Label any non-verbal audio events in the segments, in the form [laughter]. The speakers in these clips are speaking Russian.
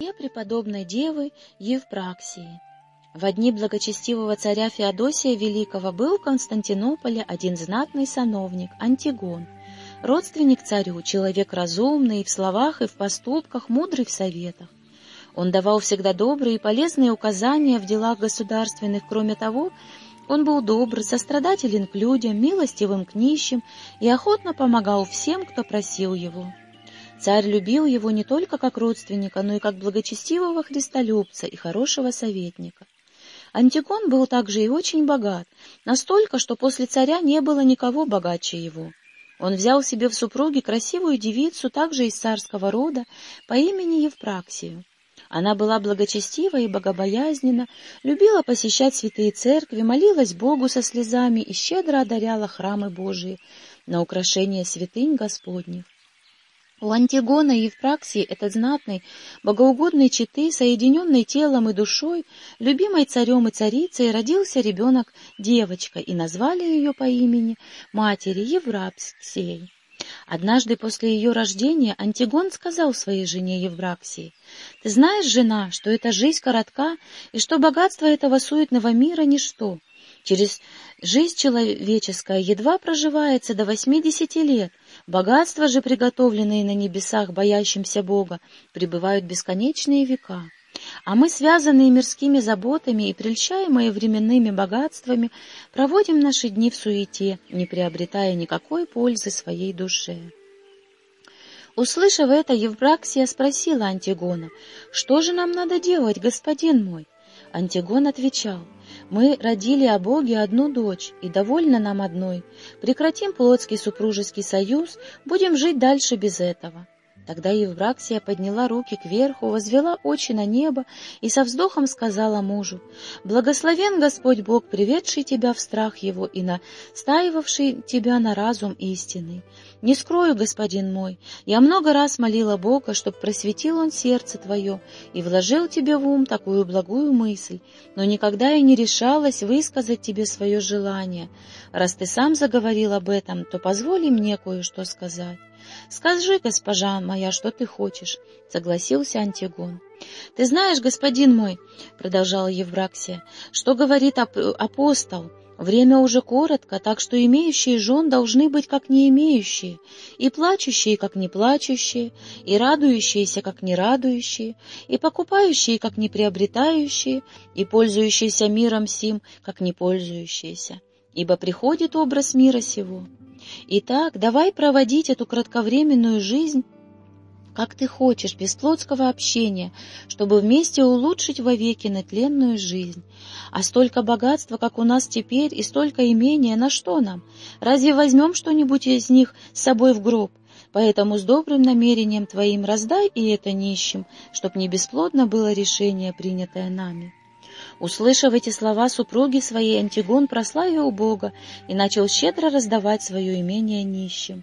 и преподобной девы Евпраксии. В дни благочестивого царя Феодосия Великого был в Константинополе один знатный сановник, Антигон, родственник царю, человек разумный и в словах, и в поступках, мудрый в советах. Он давал всегда добрые и полезные указания в делах государственных, кроме того, он был добр, сострадателен к людям, милостивым к нищим и охотно помогал всем, кто просил его. Царь любил его не только как родственника, но и как благочестивого христолюбца и хорошего советника. Антигон был также и очень богат, настолько, что после царя не было никого богаче его. Он взял себе в супруги красивую девицу, также из царского рода, по имени Евпраксию. Она была благочестива и богобоязненна, любила посещать святые церкви, молилась Богу со слезами и щедро одаряла храмы Божии на украшение святынь Господних. У Антигона и Евпраксии этот знатный, богоугодный читы, соединенный телом и душой, любимой царем и царицей, родился ребенок девочка, и назвали ее по имени матери Еврапсией. Однажды после ее рождения Антигон сказал своей жене Евраксии, «Ты знаешь, жена, что эта жизнь коротка, и что богатство этого суетного мира — ничто. Через жизнь человеческая едва проживается до восьмидесяти лет, богатства же, приготовленные на небесах боящимся Бога, пребывают бесконечные века. А мы, связанные мирскими заботами и прельщаемые временными богатствами, проводим наши дни в суете, не приобретая никакой пользы своей душе. Услышав это, Евбраксия спросила Антигона, «Что же нам надо делать, господин мой?» Антигон отвечал, «Мы родили о Боге одну дочь, и довольно нам одной. Прекратим плотский супружеский союз, будем жить дальше без этого». Тогда Евбраксия подняла руки кверху, возвела очи на небо и со вздохом сказала мужу, «Благословен Господь Бог, приведший тебя в страх Его и настаивавший тебя на разум истинный. Не скрою, господин мой, я много раз молила Бога, чтоб просветил Он сердце твое и вложил тебе в ум такую благую мысль, но никогда я не решалась высказать тебе свое желание. Раз ты сам заговорил об этом, то позволь мне кое-что сказать. «Скажи, госпожа моя, что ты хочешь?» — согласился Антигон. «Ты знаешь, господин мой, — продолжала Евраксия, — что говорит ап апостол, Время уже коротко, так что имеющие жен должны быть как не имеющие, и плачущие, как не плачущие, и радующиеся, как не радующие, и покупающие, как не приобретающие, и пользующиеся миром сим, как не пользующиеся. Ибо приходит образ мира сего. Итак, давай проводить эту кратковременную жизнь как ты хочешь, без плотского общения, чтобы вместе улучшить вовеки нетленную жизнь. А столько богатства, как у нас теперь, и столько имения, на что нам? Разве возьмем что-нибудь из них с собой в гроб? Поэтому с добрым намерением твоим раздай и это нищим, чтоб не бесплодно было решение, принятое нами». Услышав эти слова супруги своей, Антигон прославил Бога и начал щедро раздавать свое имение нищим.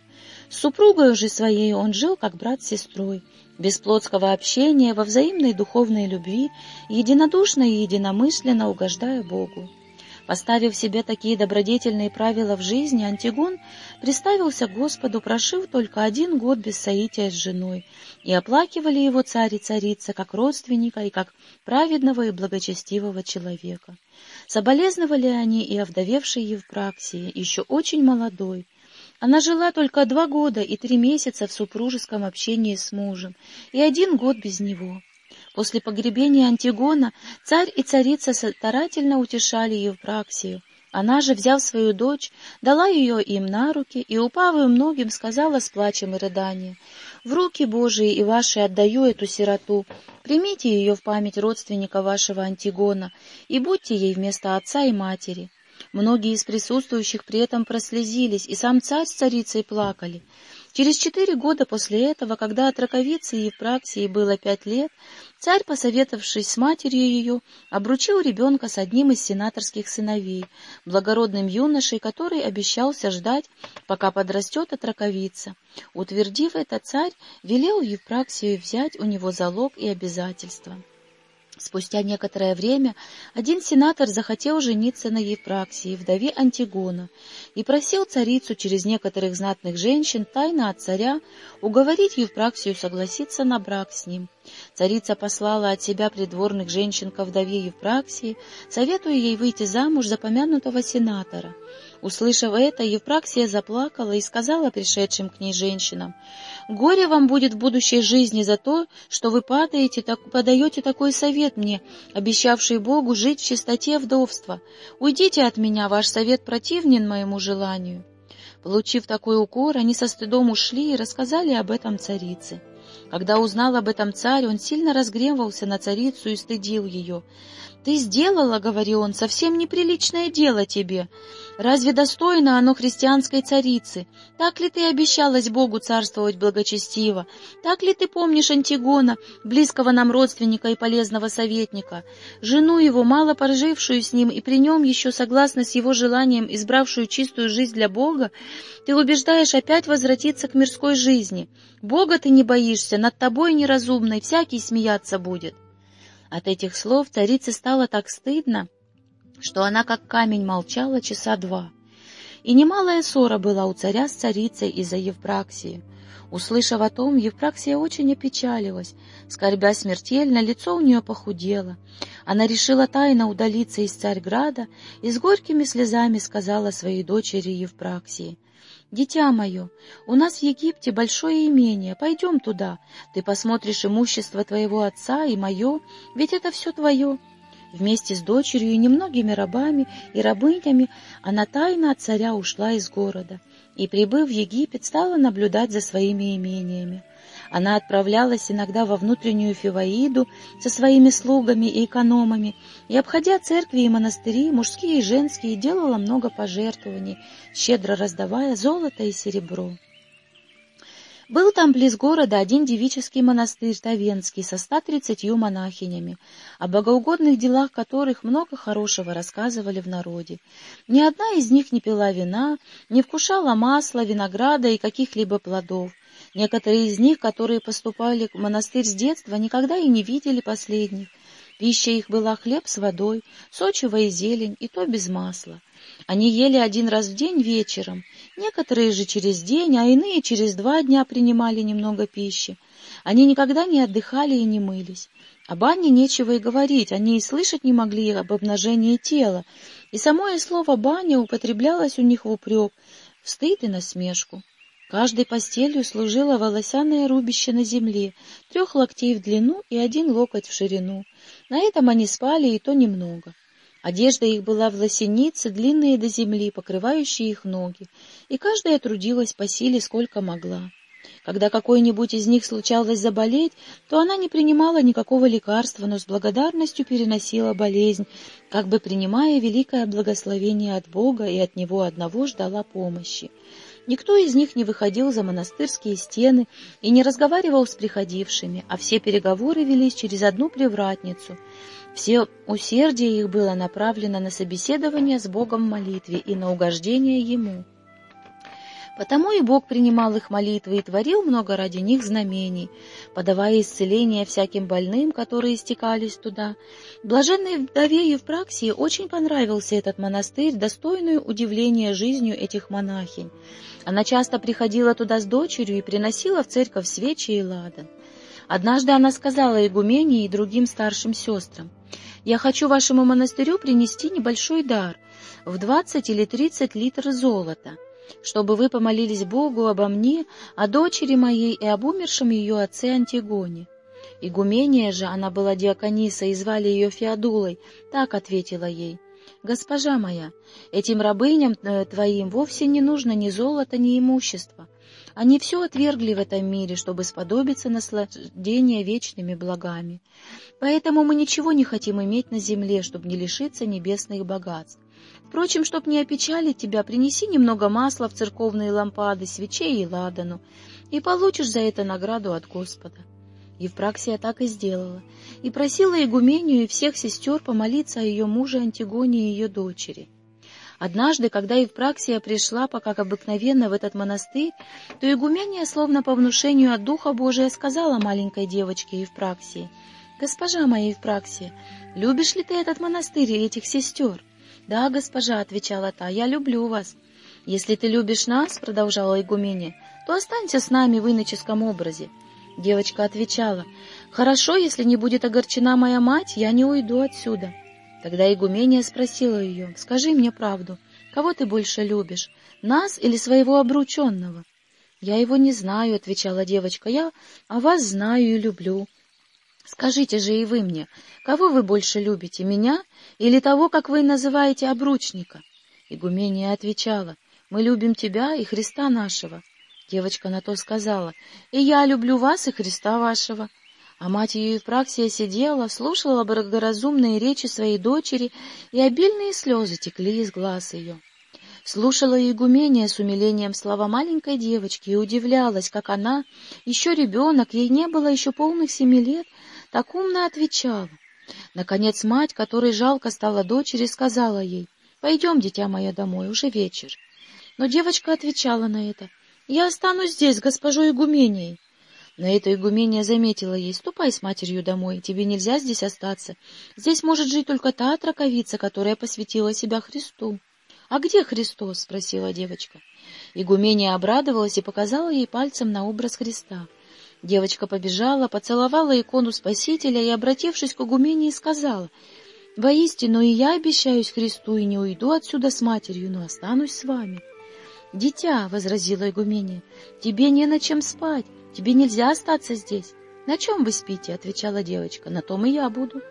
С супругой же своей он жил, как брат с сестрой, без плотского общения, во взаимной духовной любви, единодушно и единомысленно угождая Богу. Поставив себе такие добродетельные правила в жизни, Антигон приставился к Господу, прошив только один год без соития с женой, и оплакивали его царь и царица как родственника и как праведного и благочестивого человека. Соболезновали они и овдовевшей Евпраксии, еще очень молодой. Она жила только два года и три месяца в супружеском общении с мужем, и один год без него. После погребения Антигона царь и царица старательно утешали Евпраксию. Она же, взяв свою дочь, дала ее им на руки и, упав им многим, сказала с плачем и рыданием, «В руки Божии и ваши отдаю эту сироту. Примите ее в память родственника вашего Антигона и будьте ей вместо отца и матери». Многие из присутствующих при этом прослезились, и сам царь с царицей плакали. Через четыре года после этого, когда от раковицы Евпраксии было пять лет, царь, посоветовавшись с матерью ее, обручил ребенка с одним из сенаторских сыновей, благородным юношей, который обещался ждать, пока подрастет от раковица. Утвердив это, царь велел Евпраксию взять у него залог и обязательства. Спустя некоторое время один сенатор захотел жениться на Евпраксии, вдове Антигона, и просил царицу через некоторых знатных женщин тайно от царя уговорить Евпраксию согласиться на брак с ним. Царица послала от себя придворных женщин ко вдове Евпраксии, советуя ей выйти замуж за помянутого сенатора. Услышав это, Евпраксия заплакала и сказала пришедшим к ней женщинам, «Горе вам будет в будущей жизни за то, что вы падаете, так, подаете такой совет мне, обещавший Богу жить в чистоте вдовства. Уйдите от меня, ваш совет противнен моему желанию». Получив такой укор, они со стыдом ушли и рассказали об этом царице. Когда узнал об этом царь, он сильно разгневался на царицу и стыдил ее. «Ты сделала, — говорил он, — совсем неприличное дело тебе. Разве достойно оно христианской царицы? Так ли ты обещалась Богу царствовать благочестиво? Так ли ты помнишь Антигона, близкого нам родственника и полезного советника? Жену его, мало прожившую с ним и при нем еще согласно с его желанием, избравшую чистую жизнь для Бога, ты убеждаешь опять возвратиться к мирской жизни. Бога ты не боишься, над тобой неразумной всякий смеяться будет». От этих слов царице стало так стыдно, что она как камень молчала часа два. И немалая ссора была у царя с царицей из-за Евпраксии. Услышав о том, Евпраксия очень опечалилась. Скорбя смертельно, лицо у нее похудело. Она решила тайно удалиться из Царьграда и с горькими слезами сказала своей дочери Евпраксии, «Дитя мое, у нас в Египте большое имение, пойдем туда, ты посмотришь имущество твоего отца и мое, ведь это все твое». Вместе с дочерью и немногими рабами и рабынями она тайно от царя ушла из города и, прибыв в Египет, стала наблюдать за своими имениями. Она отправлялась иногда во внутреннюю Фиваиду со своими слугами и экономами, и, обходя церкви и монастыри, мужские и женские, делала много пожертвований, щедро раздавая золото и серебро. Был там близ города один девический монастырь Тавенский со 130 монахинями, о богоугодных делах которых много хорошего рассказывали в народе. Ни одна из них не пила вина, не вкушала масла, винограда и каких-либо плодов. Некоторые из них, которые поступали в монастырь с детства, никогда и не видели последних. Пища их была хлеб с водой, сочевая зелень, и то без масла. Они ели один раз в день вечером, некоторые же через день, а иные через два дня принимали немного пищи. Они никогда не отдыхали и не мылись. О бане нечего и говорить, они и слышать не могли об обнажении тела, и самое слово «баня» употреблялось у них в упрек, в стыд и насмешку. Каждой постелью служило волосяное рубище на земле, трех локтей в длину и один локоть в ширину. На этом они спали, и то немного. Одежда их была в лосенице, длинные до земли, покрывающие их ноги, и каждая трудилась по силе, сколько могла. Когда какой-нибудь из них случалось заболеть, то она не принимала никакого лекарства, но с благодарностью переносила болезнь, как бы принимая великое благословение от Бога и от Него одного ждала помощи. Никто из них не выходил за монастырские стены и не разговаривал с приходившими, а все переговоры велись через одну привратницу. Все усердие их было направлено на собеседование с Богом в молитве и на угождение Ему. Потому и Бог принимал их молитвы и творил много ради них знамений, подавая исцеление всяким больным, которые стекались туда. Блаженной вдове Евпраксии очень понравился этот монастырь, достойную удивления жизнью этих монахинь. Она часто приходила туда с дочерью и приносила в церковь свечи и ладан. Однажды она сказала игумене и другим старшим сестрам, «Я хочу вашему монастырю принести небольшой дар в двадцать или тридцать литров золота» чтобы вы помолились Богу обо мне, о дочери моей и об умершем ее отце Антигоне». Игумения же, она была диакониса, и звали ее Феодулой, так ответила ей. «Госпожа моя, этим рабыням э, твоим вовсе не нужно ни золота, ни имущества. Они все отвергли в этом мире, чтобы сподобиться наслаждения вечными благами. Поэтому мы ничего не хотим иметь на земле, чтобы не лишиться небесных богатств. Впрочем, чтоб не опечалить тебя, принеси немного масла в церковные лампады, свечей и ладану, и получишь за это награду от Господа. Евпраксия так и сделала, и просила игумению и всех сестер помолиться о ее муже Антигоне и ее дочери. Однажды, когда Евпраксия пришла, пока обыкновенно, в этот монастырь, то игумения, словно по внушению от Духа Божия, сказала маленькой девочке Евпраксии — «Госпожа моя Евпраксия, любишь ли ты этот монастырь и этих сестер?» «Да, госпожа», — отвечала та, — «я люблю вас». «Если ты любишь нас», — продолжала игумения, — «то останься с нами в иноческом образе». Девочка отвечала, «Хорошо, если не будет огорчена моя мать, я не уйду отсюда». Тогда игумения спросила ее, «Скажи мне правду, кого ты больше любишь, нас или своего обрученного?» «Я его не знаю», — отвечала девочка, — «я о вас знаю и люблю». Скажите же и вы мне, кого вы больше любите, меня или того, как вы называете обручника? Игумения отвечала, мы любим тебя и Христа нашего. Девочка на то сказала, и я люблю вас и Христа вашего. А мать ее Евпраксия сидела, слушала благоразумные речи своей дочери, и обильные слезы текли из глаз ее. Слушала игумения с умилением слова маленькой девочки и удивлялась, как она, еще ребенок, ей не было еще полных семи лет, так умно отвечала. Наконец мать, которой жалко стала дочери, сказала ей, «Пойдем, дитя мое, домой, уже вечер». Но девочка отвечала на это, «Я останусь здесь, госпожой игуменией». На это игумения заметила ей, «Ступай с матерью домой, тебе нельзя здесь остаться. Здесь может жить только та отраковица, которая посвятила себя Христу». «А где Христос?» — спросила девочка. Игумения обрадовалась и показала ей пальцем на образ Христа. Девочка побежала, поцеловала икону Спасителя и, обратившись к игумении, сказала, «Воистину и я обещаюсь Христу и не уйду отсюда с матерью, но останусь с вами». «Дитя», — возразила игумения, — «тебе не на чем спать, тебе нельзя остаться здесь». «На чем вы спите?» — отвечала девочка, — «на том и я буду».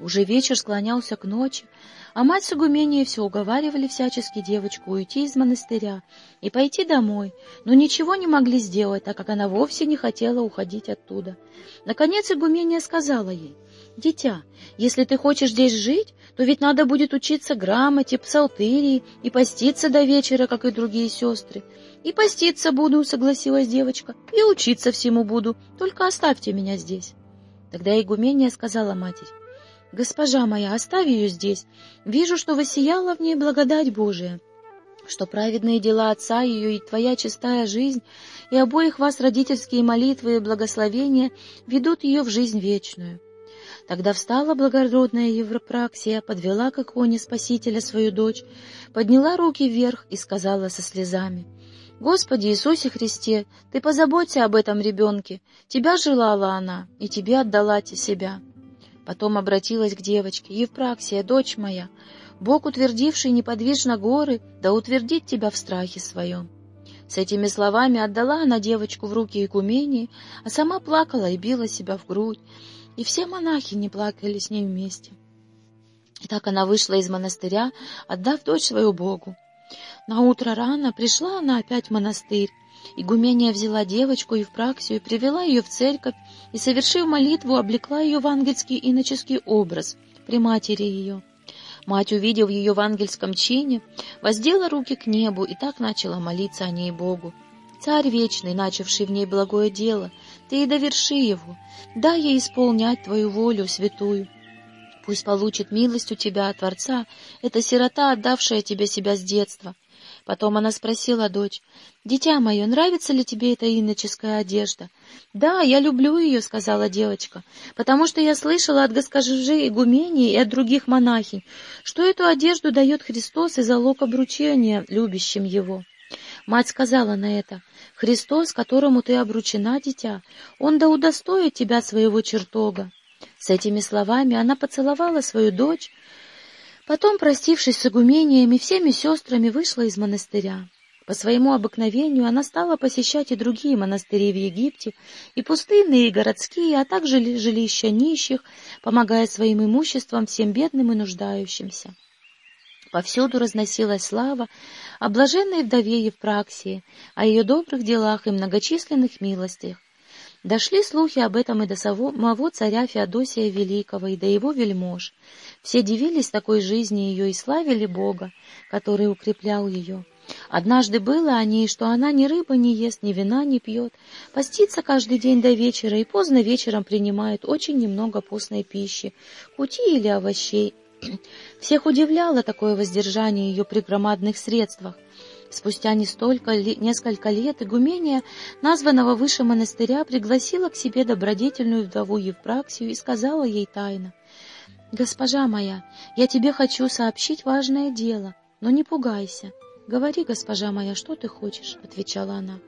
Уже вечер склонялся к ночи, а мать с игуменией все уговаривали всячески девочку уйти из монастыря и пойти домой, но ничего не могли сделать, так как она вовсе не хотела уходить оттуда. Наконец игумения сказала ей, «Дитя, если ты хочешь здесь жить, то ведь надо будет учиться грамоте, псалтырии и поститься до вечера, как и другие сестры». «И поститься буду», — согласилась девочка, — «и учиться всему буду, только оставьте меня здесь». Тогда игумения сказала матери, «Госпожа моя, оставь ее здесь. Вижу, что воссияла в ней благодать Божия, что праведные дела отца ее и твоя чистая жизнь, и обоих вас родительские молитвы и благословения ведут ее в жизнь вечную». Тогда встала благородная Европраксия, подвела к иконе Спасителя свою дочь, подняла руки вверх и сказала со слезами, «Господи Иисусе Христе, Ты позаботься об этом ребенке, Тебя желала она, и Тебе отдала себя». Потом обратилась к девочке. «Евпраксия, дочь моя, Бог, утвердивший неподвижно горы, да утвердит тебя в страхе своем». С этими словами отдала она девочку в руки игумении, а сама плакала и била себя в грудь, и все монахи не плакали с ней вместе. И так она вышла из монастыря, отдав дочь свою Богу. На утро рано пришла она опять в монастырь, Игумения взяла девочку и в праксию, привела ее в церковь и, совершив молитву, облекла ее в ангельский иноческий образ при матери ее. Мать, увидев ее в ангельском чине, воздела руки к небу и так начала молиться о ней Богу. «Царь вечный, начавший в ней благое дело, ты и доверши его, дай ей исполнять твою волю святую. Пусть получит милость у тебя Творца, эта сирота, отдавшая тебе себя с детства, Потом она спросила дочь, «Дитя мое, нравится ли тебе эта иноческая одежда?» «Да, я люблю ее», — сказала девочка, «потому что я слышала от госпожи игумении и от других монахинь, что эту одежду дает Христос и залог обручения любящим его». Мать сказала на это, «Христос, которому ты обручена, дитя, он да удостоит тебя своего чертога». С этими словами она поцеловала свою дочь, Потом, простившись с игумениями, всеми сестрами вышла из монастыря. По своему обыкновению она стала посещать и другие монастыри в Египте, и пустынные, и городские, а также жилища нищих, помогая своим имуществом всем бедным и нуждающимся. Повсюду разносилась слава о блаженной вдове Евпраксии, о ее добрых делах и многочисленных милостях. Дошли слухи об этом и до самого царя Феодосия Великого, и до его вельмож. Все дивились такой жизни ее и славили Бога, который укреплял ее. Однажды было о ней, что она ни рыба не ест, ни вина не пьет, постится каждый день до вечера и поздно вечером принимает очень немного постной пищи, кути или овощей. [clears throat] Всех удивляло такое воздержание ее при громадных средствах. Спустя не столько, несколько лет игумения названного выше монастыря пригласила к себе добродетельную вдову Евпраксию и сказала ей тайно, «Госпожа моя, я тебе хочу сообщить важное дело, но не пугайся. «Говори, госпожа моя, что ты хочешь?» — отвечала она.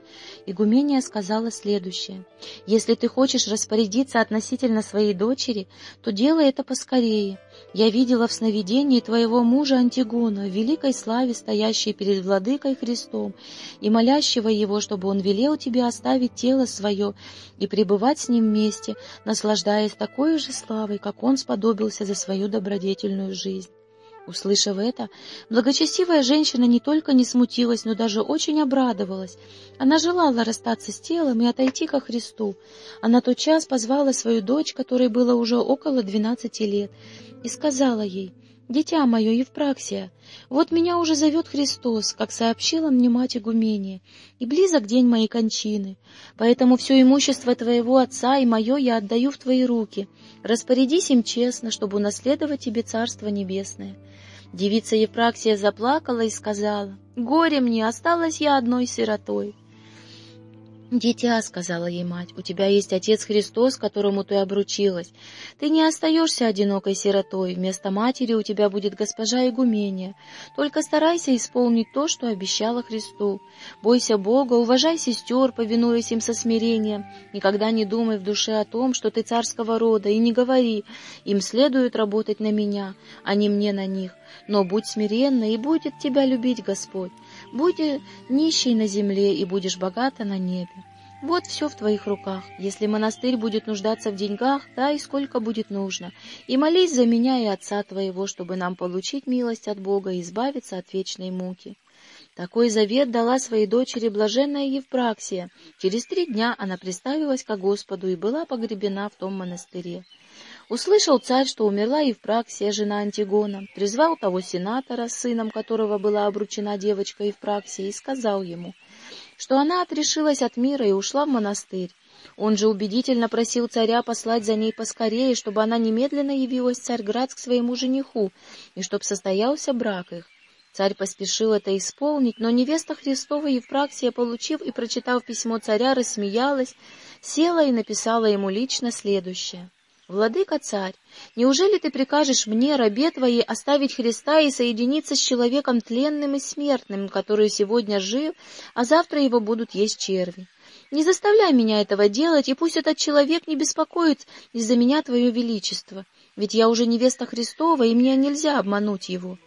Игумения сказала следующее. «Если ты хочешь распорядиться относительно своей дочери, то делай это поскорее. Я видела в сновидении твоего мужа Антигона, в великой славе, стоящей перед владыкой Христом, и молящего его, чтобы он велел тебе оставить тело свое и пребывать с ним вместе, наслаждаясь такой же славой, как он сподобился за свою добродетельную жизнь». Услышав это, благочестивая женщина не только не смутилась, но даже очень обрадовалась. Она желала расстаться с телом и отойти ко Христу. Она тотчас позвала свою дочь, которой было уже около двенадцати лет, и сказала ей, «Дитя мое, Евпраксия, вот меня уже зовет Христос, как сообщила мне мать игумения, и близок день моей кончины. Поэтому все имущество твоего отца и мое я отдаю в твои руки. Распорядись им честно, чтобы унаследовать тебе Царство Небесное». Девица Евпраксия заплакала и сказала, «Горе мне, осталась я одной сиротой». «Дитя», — сказала ей мать, — «у тебя есть Отец Христос, которому ты обручилась. Ты не остаешься одинокой сиротой, вместо матери у тебя будет госпожа игумения. Только старайся исполнить то, что обещала Христу. Бойся Бога, уважай сестер, повинуясь им со смирением. Никогда не думай в душе о том, что ты царского рода, и не говори, им следует работать на меня, а не мне на них. Но будь смиренна, и будет тебя любить Господь. Будь нищей на земле, и будешь богата на небе. Вот все в твоих руках. Если монастырь будет нуждаться в деньгах, дай сколько будет нужно. И молись за меня и отца твоего, чтобы нам получить милость от Бога и избавиться от вечной муки. Такой завет дала своей дочери блаженная Евпраксия. Через три дня она приставилась ко Господу и была погребена в том монастыре. Услышал царь, что умерла Евпраксия, жена Антигона, призвал того сенатора, сыном которого была обручена девочка Евпраксия, и сказал ему, что она отрешилась от мира и ушла в монастырь. Он же убедительно просил царя послать за ней поскорее, чтобы она немедленно явилась в Царьград к своему жениху, и чтоб состоялся брак их. Царь поспешил это исполнить, но невеста Христова Евпраксия, получив и прочитав письмо царя, рассмеялась, села и написала ему лично следующее. «Владыка царь, неужели ты прикажешь мне, рабе твоей, оставить Христа и соединиться с человеком тленным и смертным, который сегодня жив, а завтра его будут есть черви? Не заставляй меня этого делать, и пусть этот человек не беспокоит из-за меня твое величество, ведь я уже невеста Христова, и мне нельзя обмануть его».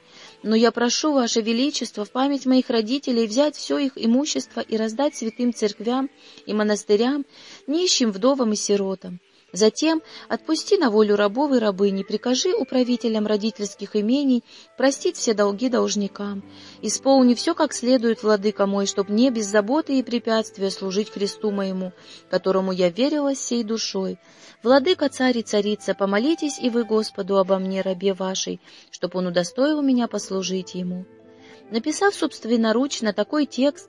Но я прошу, Ваше Величество, в память моих родителей взять все их имущество и раздать святым церквям и монастырям, нищим, вдовам и сиротам. Затем отпусти на волю рабов и рабыни, прикажи управителям родительских имений простить все долги должникам. Исполни все как следует, владыка мой, чтоб мне без заботы и препятствия служить Христу моему, которому я верила всей душой. Владыка, царь и царица, помолитесь и вы Господу обо мне, рабе вашей, чтоб он удостоил меня послужить ему». Написав собственноручно такой текст,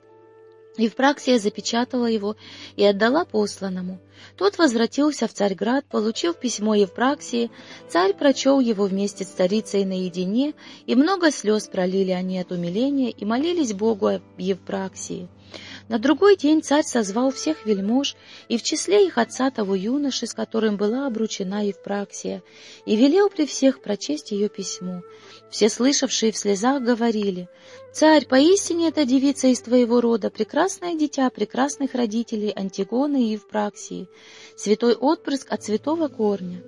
Евпраксия запечатала его и отдала посланному. Тот возвратился в Царьград, получив письмо Евпраксии, царь прочел его вместе с царицей наедине, и много слез пролили они от умиления и молились Богу о Евпраксии. На другой день царь созвал всех вельмож, и в числе их отца того юноши, с которым была обручена Евпраксия, и велел при всех прочесть ее письмо. Все слышавшие в слезах говорили, «Царь, поистине эта девица из твоего рода, прекрасное дитя прекрасных родителей Антигоны и Евпраксии, святой отпрыск от святого корня».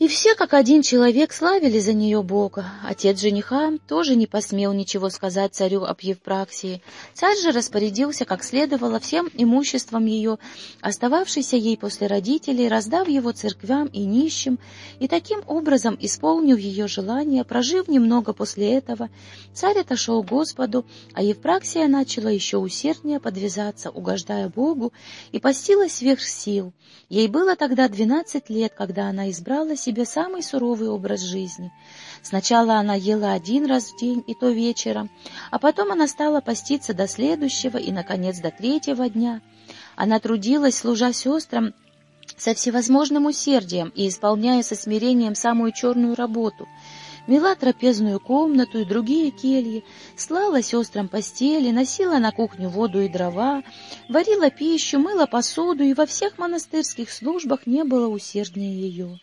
И все, как один человек, славили за нее Бога. Отец жениха тоже не посмел ничего сказать царю об Евпраксии. Царь же распорядился, как следовало, всем имуществом ее, остававшейся ей после родителей, раздав его церквям и нищим, и таким образом, исполнив ее желание, прожив немного после этого, царь отошел к Господу, а Евпраксия начала еще усерднее подвязаться, угождая Богу, и постилась сверх сил. Ей было тогда двенадцать лет, когда она избрала себе самый суровый образ жизни. Сначала она ела один раз в день, и то вечером, а потом она стала поститься до следующего и, наконец, до третьего дня. Она трудилась, служа сестрам, со всевозможным усердием и исполняя со смирением самую черную работу — мела трапезную комнату и другие кельи, слала сестрам постели, носила на кухню воду и дрова, варила пищу, мыла посуду, и во всех монастырских службах не было усерднее ее.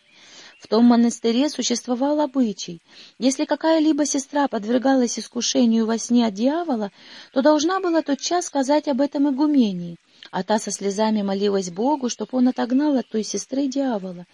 В том монастыре существовал обычай. Если какая-либо сестра подвергалась искушению во сне от дьявола, то должна была тотчас сказать об этом игумении, а та со слезами молилась Богу, чтоб он отогнал от той сестры дьявола,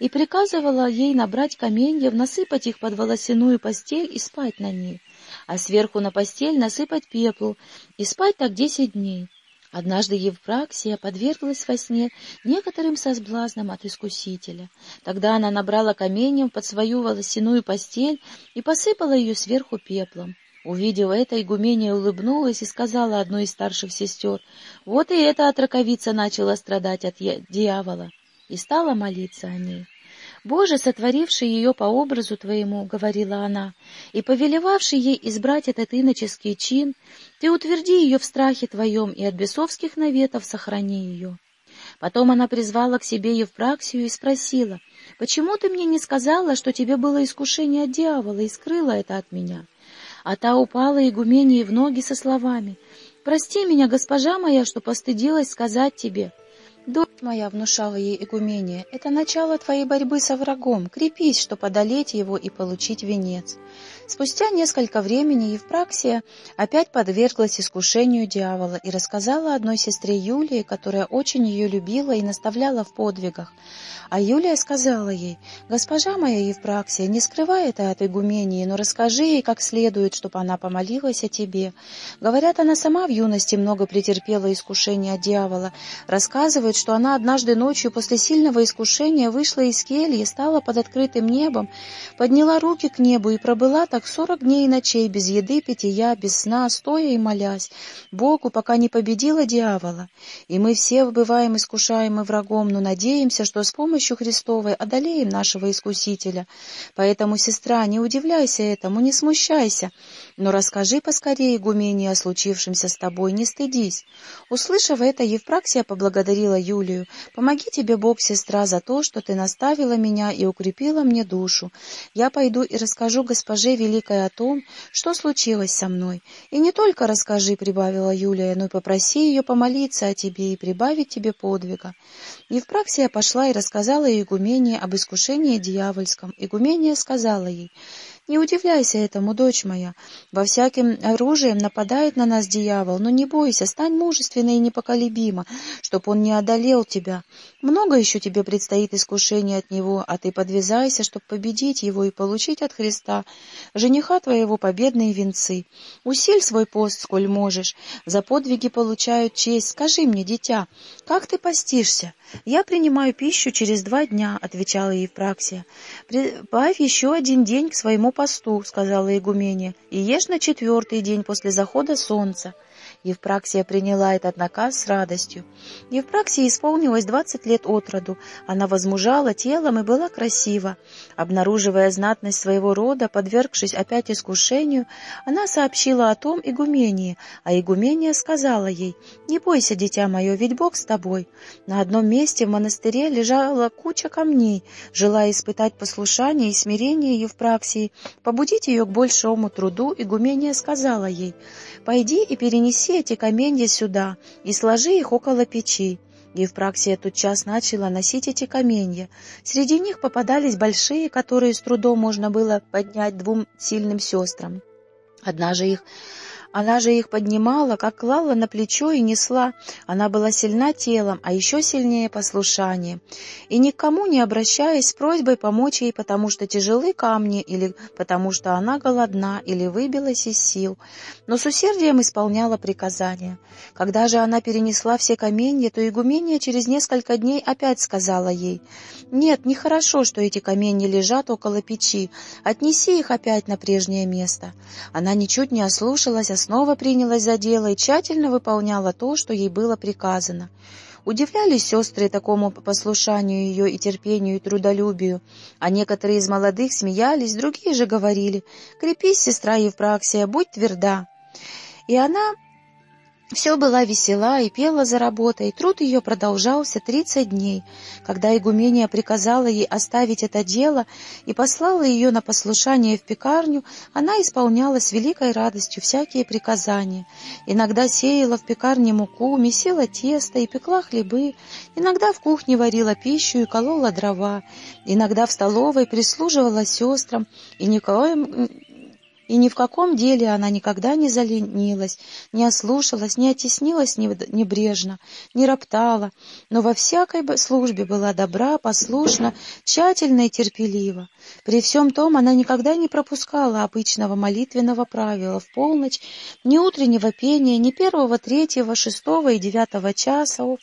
и приказывала ей набрать каменьев, насыпать их под волосяную постель и спать на ней, а сверху на постель насыпать пеплу и спать так десять дней. Однажды Евпраксия подверглась во сне некоторым соблазнам от искусителя. Тогда она набрала каменьем под свою волосяную постель и посыпала ее сверху пеплом. Увидев это, игумения улыбнулась и сказала одной из старших сестер, «Вот и эта отраковица начала страдать от дьявола», и стала молиться о ней. «Боже, сотворивший ее по образу Твоему, — говорила она, — и повелевавший ей избрать этот иноческий чин, Ты утверди ее в страхе Твоем и от бесовских наветов сохрани ее». Потом она призвала к себе Евпраксию и спросила, «Почему ты мне не сказала, что тебе было искушение от дьявола и скрыла это от меня?» А та упала игумении в ноги со словами, «Прости меня, госпожа моя, что постыдилась сказать тебе». «Дочь моя», — внушала ей игумения, — «это начало твоей борьбы со врагом. Крепись, чтобы одолеть его и получить венец». Спустя несколько времени Евпраксия опять подверглась искушению дьявола и рассказала одной сестре Юлии, которая очень ее любила и наставляла в подвигах. А Юлия сказала ей, «Госпожа моя Евпраксия, не скрывай это от игумении, но расскажи ей как следует, чтобы она помолилась о тебе. Говорят, она сама в юности много претерпела искушения от дьявола. Рассказывают, что она однажды ночью после сильного искушения вышла из кельи, стала под открытым небом, подняла руки к небу и пробыла так сорок дней и ночей без еды, питья, без сна, стоя и молясь Богу, пока не победила дьявола. И мы все бываем искушаемы врагом, но надеемся, что с помощью Христовой одолеем нашего Искусителя. Поэтому, сестра, не удивляйся этому, не смущайся, но расскажи поскорее игумене о случившемся с тобой, не стыдись». Услышав это, Евпраксия поблагодарила Юлию. «Помоги тебе Бог, сестра, за то, что ты наставила меня и укрепила мне душу. Я пойду и расскажу госпоже Великой о том, что случилось со мной. И не только расскажи, — прибавила Юлия, — но и попроси ее помолиться о тебе и прибавить тебе подвига». Евпраксия пошла и рассказала рассказала игумене об искушении дьявольском. Игумения сказала ей, не удивляйся этому, дочь моя. Во всяким оружием нападает на нас дьявол, но не бойся, стань мужественной и непоколебима, чтоб он не одолел тебя. Много еще тебе предстоит искушений от него, а ты подвязайся, чтоб победить его и получить от Христа, жениха твоего, победные венцы. Усиль свой пост, сколь можешь. За подвиги получают честь. Скажи мне, дитя, как ты постишься? Я принимаю пищу через два дня, — отвечала Евпраксия. Прибавь еще один день к своему посту, — сказала игумения, — и ешь на четвертый день после захода солнца. Евпраксия приняла этот наказ с радостью. Евпраксии исполнилось двадцать лет от роду. Она возмужала телом и была красива. Обнаруживая знатность своего рода, подвергшись опять искушению, она сообщила о том игумении, а игумения сказала ей, «Не бойся, дитя мое, ведь Бог с тобой». На одном месте в монастыре лежала куча камней, желая испытать послушание и смирение Евпраксии, побудить ее к большому труду, игумения сказала ей, «Пойди и перенеси Принеси эти каменья сюда и сложи их около печи. Евпраксия тотчас начала носить эти каменья. Среди них попадались большие, которые с трудом можно было поднять двум сильным сестрам. Одна же их она же их поднимала, как клала на плечо и несла. Она была сильна телом, а еще сильнее послушанием. И никому не обращаясь с просьбой помочь ей, потому что тяжелы камни, или потому что она голодна, или выбилась из сил. Но с усердием исполняла приказания. Когда же она перенесла все каменья, то игумения через несколько дней опять сказала ей, «Нет, нехорошо, что эти каменья лежат около печи. Отнеси их опять на прежнее место». Она ничуть не ослушалась, снова принялась за дело и тщательно выполняла то, что ей было приказано. Удивлялись сестры такому послушанию ее и терпению и трудолюбию, а некоторые из молодых смеялись, другие же говорили «Крепись, сестра Евпраксия, будь тверда». И она все была весела и пела за работой, труд ее продолжался тридцать дней. Когда игумения приказала ей оставить это дело и послала ее на послушание в пекарню, она исполняла с великой радостью всякие приказания. Иногда сеяла в пекарне муку, месила тесто и пекла хлебы, иногда в кухне варила пищу и колола дрова, иногда в столовой прислуживала сестрам, и никоим и ни в каком деле она никогда не заленилась, не ослушалась, не оттеснилась небрежно, не роптала, но во всякой службе была добра, послушна, тщательна и терпелива. При всем том она никогда не пропускала обычного молитвенного правила в полночь, ни утреннего пения, ни первого, третьего, шестого и девятого часов.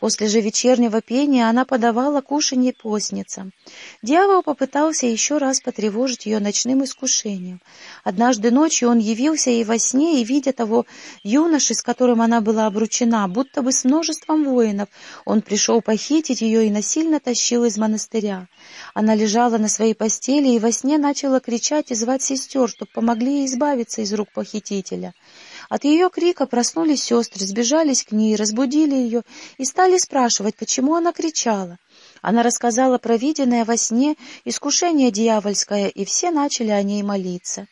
После же вечернего пения она подавала кушанье постницам. Дьявол попытался еще раз потревожить ее ночным искушением. Однажды ночью он явился ей во сне, и, видя того юноши, с которым она была обручена, будто бы с множеством воинов, он пришел похитить ее и насильно тащил из монастыря. Она лежала на своей постели и во сне начала кричать и звать сестер, чтобы помогли ей избавиться из рук похитителя. От ее крика проснулись сестры, сбежались к ней, разбудили ее и стали спрашивать, почему она кричала. Она рассказала про виденное во сне искушение дьявольское, и все начали о ней молиться.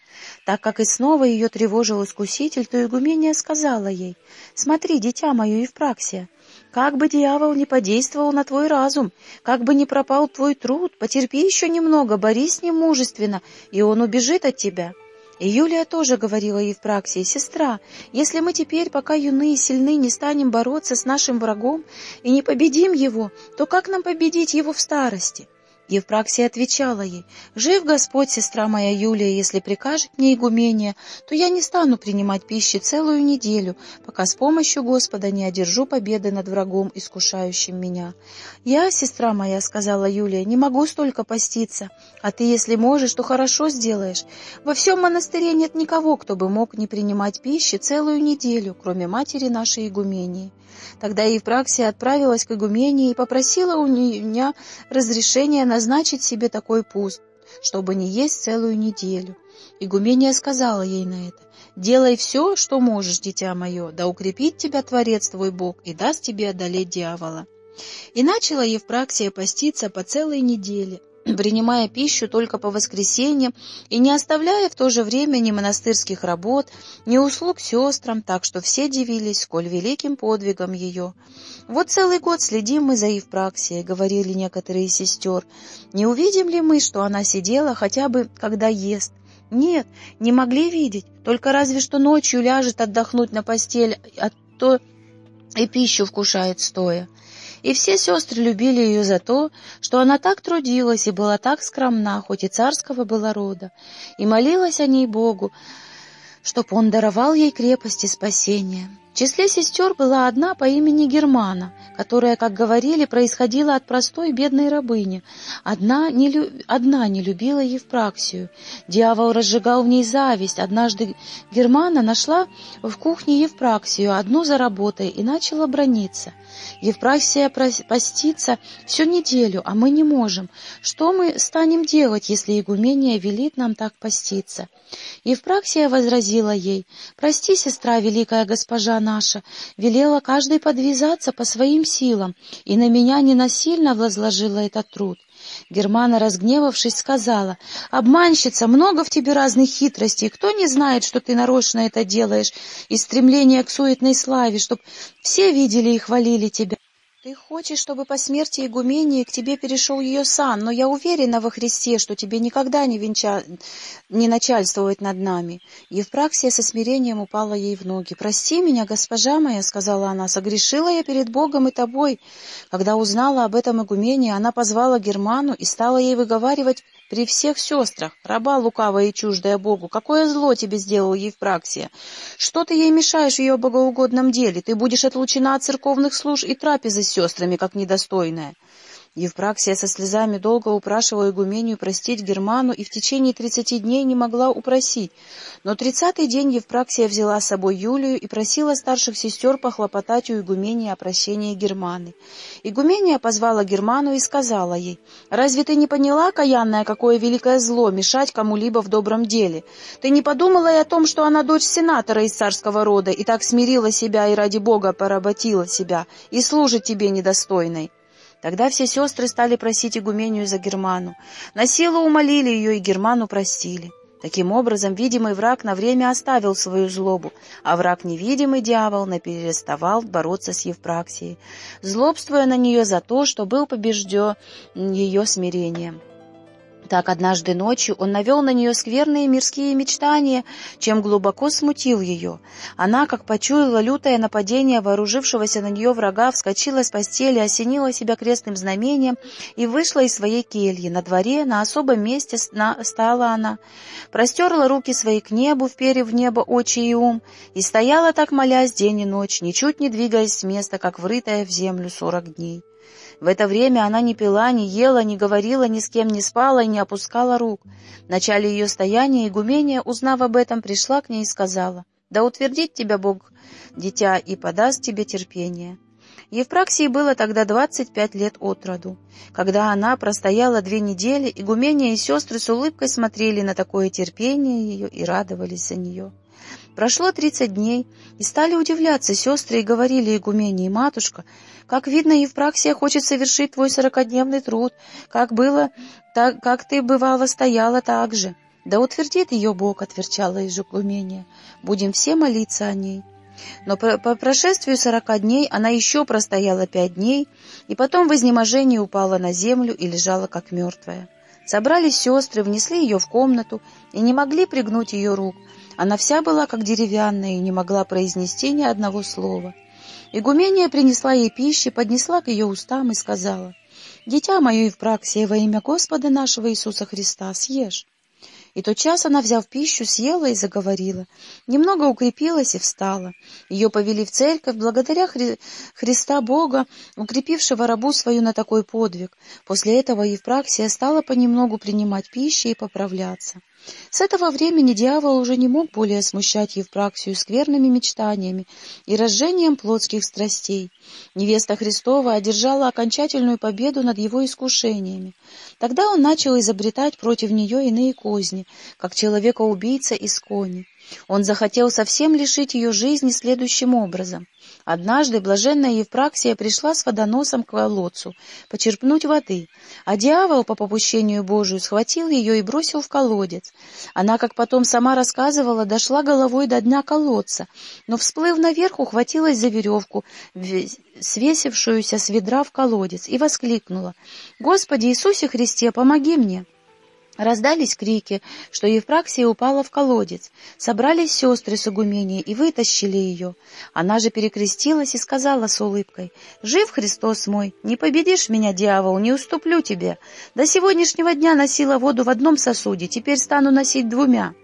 Так как и снова ее тревожил искуситель, то игумения сказала ей, «Смотри, дитя мое Евпраксия, как бы дьявол не подействовал на твой разум, как бы не пропал твой труд, потерпи еще немного, борись с ним мужественно, и он убежит от тебя». И Юлия тоже говорила Евпраксии, «Сестра, если мы теперь, пока юны и сильны, не станем бороться с нашим врагом и не победим его, то как нам победить его в старости?» Евпраксия отвечала ей, «Жив Господь, сестра моя Юлия, если прикажет мне игумения, то я не стану принимать пищи целую неделю, пока с помощью Господа не одержу победы над врагом, искушающим меня». «Я, сестра моя, — сказала Юлия, — не могу столько поститься, а ты, если можешь, то хорошо сделаешь. Во всем монастыре нет никого, кто бы мог не принимать пищи целую неделю, кроме матери нашей игумении». Тогда Евпраксия отправилась к игумении и попросила у меня разрешения назначить себе такой пуст, чтобы не есть целую неделю. Игумения сказала ей на это, «Делай все, что можешь, дитя мое, да укрепит тебя Творец твой Бог и даст тебе одолеть дьявола». И начала Евпраксия поститься по целой неделе, принимая пищу только по воскресеньям и не оставляя в то же время ни монастырских работ, ни услуг сестрам, так что все дивились, сколь великим подвигом ее. «Вот целый год следим мы за Евпраксией», — говорили некоторые сестер. «Не увидим ли мы, что она сидела хотя бы, когда ест?» «Нет, не могли видеть, только разве что ночью ляжет отдохнуть на постель, а то и пищу вкушает стоя» и все сестры любили ее за то, что она так трудилась и была так скромна, хоть и царского была рода, и молилась о ней Богу, чтоб он даровал ей крепость и спасение. В числе сестер была одна по имени Германа, которая, как говорили, происходила от простой бедной рабыни. Одна не, лю... Одна не любила Евпраксию. Дьявол разжигал в ней зависть. Однажды Германа нашла в кухне Евпраксию, одну за работой, и начала брониться. Евпраксия постится всю неделю, а мы не можем. Что мы станем делать, если игумения велит нам так поститься? Евпраксия возразила ей, «Прости, сестра, великая госпожа наша, велела каждой подвязаться по своим силам, и на меня ненасильно возложила этот труд. Германа, разгневавшись, сказала, «Обманщица, много в тебе разных хитростей. Кто не знает, что ты нарочно это делаешь, из стремления к суетной славе, чтоб все видели и хвалили тебя?» Ты хочешь, чтобы по смерти игумении к тебе перешел ее сан, но я уверена во Христе, что тебе никогда не, венча... не начальствовать над нами. Евпраксия со смирением упала ей в ноги. «Прости меня, госпожа моя», — сказала она, — «согрешила я перед Богом и тобой». Когда узнала об этом игумении, она позвала Герману и стала ей выговаривать при всех сестрах, раба лукавая и чуждая Богу, какое зло тебе сделал Евпраксия? Что ты ей мешаешь в ее богоугодном деле? Ты будешь отлучена от церковных служб и трапезы с сестрами, как недостойная. Евпраксия со слезами долго упрашивала игумению простить Герману и в течение тридцати дней не могла упросить. Но тридцатый день Евпраксия взяла с собой Юлию и просила старших сестер похлопотать у игумении о прощении Германы. Игумения позвала Герману и сказала ей, «Разве ты не поняла, каянная, какое великое зло мешать кому-либо в добром деле? Ты не подумала и о том, что она дочь сенатора из царского рода и так смирила себя и ради Бога поработила себя и служит тебе недостойной?» Тогда все сестры стали просить игумению за Герману. На силу умолили ее, и Герману простили. Таким образом, видимый враг на время оставил свою злобу, а враг невидимый дьявол напереставал бороться с Евпраксией, злобствуя на нее за то, что был побежден ее смирением. Так однажды ночью он навел на нее скверные мирские мечтания, чем глубоко смутил ее. Она, как почуяла лютое нападение вооружившегося на нее врага, вскочила с постели, осенила себя крестным знамением и вышла из своей кельи. На дворе, на особом месте стала она, простерла руки свои к небу, вперев в небо очи и ум, и стояла так, молясь день и ночь, ничуть не двигаясь с места, как врытая в землю сорок дней. В это время она не пила, не ела, не говорила, ни с кем не спала и не опускала рук. В начале ее стояния игумения, узнав об этом, пришла к ней и сказала, «Да утвердит тебя Бог, дитя, и подаст тебе терпение». Евпраксии было тогда двадцать пять лет от роду. Когда она простояла две недели, игумения и сестры с улыбкой смотрели на такое терпение ее и радовались за нее. Прошло тридцать дней, и стали удивляться сестры и говорили игумене матушка, как видно, Евпраксия хочет совершить твой сорокодневный труд, как было, так, как ты, бывало, стояла так же. Да утвердит ее Бог, отверчала из игумения, будем все молиться о ней. Но по, по прошествию сорока дней она еще простояла пять дней, и потом в изнеможении упала на землю и лежала как мертвая. Собрались сестры, внесли ее в комнату и не могли пригнуть ее рук, она вся была как деревянная и не могла произнести ни одного слова. Игумения принесла ей пищи, поднесла к ее устам и сказала, «Дитя мое Евпраксия, во имя Господа нашего Иисуса Христа, съешь». И тотчас она, взяв пищу, съела и заговорила. Немного укрепилась и встала. Ее повели в церковь благодаря Хри... Христа Бога, укрепившего рабу свою на такой подвиг. После этого Евпраксия стала понемногу принимать пищу и поправляться. С этого времени дьявол уже не мог более смущать Евпраксию скверными мечтаниями и разжением плотских страстей. Невеста Христова одержала окончательную победу над его искушениями. Тогда он начал изобретать против нее иные козни, как человека-убийца из кони. Он захотел совсем лишить ее жизни следующим образом. Однажды блаженная Евпраксия пришла с водоносом к колодцу почерпнуть воды, а дьявол по попущению Божию схватил ее и бросил в колодец. Она, как потом сама рассказывала, дошла головой до дна колодца, но, всплыв наверх, ухватилась за веревку, свесившуюся с ведра в колодец, и воскликнула «Господи Иисусе Христе, помоги мне!» Раздались крики, что Евпраксия упала в колодец. Собрались сестры с игумения и вытащили ее. Она же перекрестилась и сказала с улыбкой, «Жив Христос мой, не победишь меня, дьявол, не уступлю тебе. До сегодняшнего дня носила воду в одном сосуде, теперь стану носить двумя».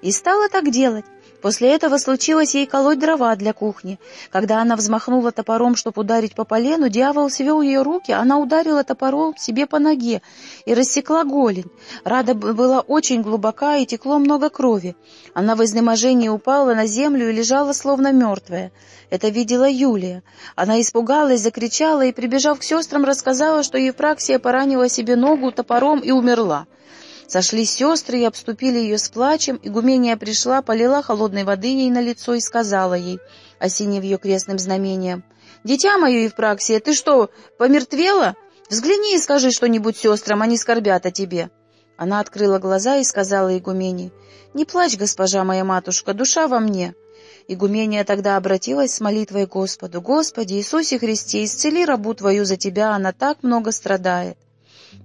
И стала так делать. После этого случилось ей колоть дрова для кухни. Когда она взмахнула топором, чтобы ударить по полену, дьявол свел ее руки, она ударила топором себе по ноге и рассекла голень. Рада была очень глубока и текло много крови. Она в изнеможении упала на землю и лежала словно мертвая. Это видела Юлия. Она испугалась, закричала и, прибежав к сестрам, рассказала, что Евпраксия поранила себе ногу топором и умерла. Сошли сестры и обступили ее с плачем. Игумения пришла, полила холодной воды ей на лицо и сказала ей, осенив ее крестным знамением, «Дитя мое, Евпраксия, ты что, помертвела? Взгляни и скажи что-нибудь сестрам, они скорбят о тебе». Она открыла глаза и сказала игумене, «Не плачь, госпожа моя матушка, душа во мне». Игумения тогда обратилась с молитвой Господу, «Господи, Иисусе Христе, исцели рабу Твою за Тебя, она так много страдает».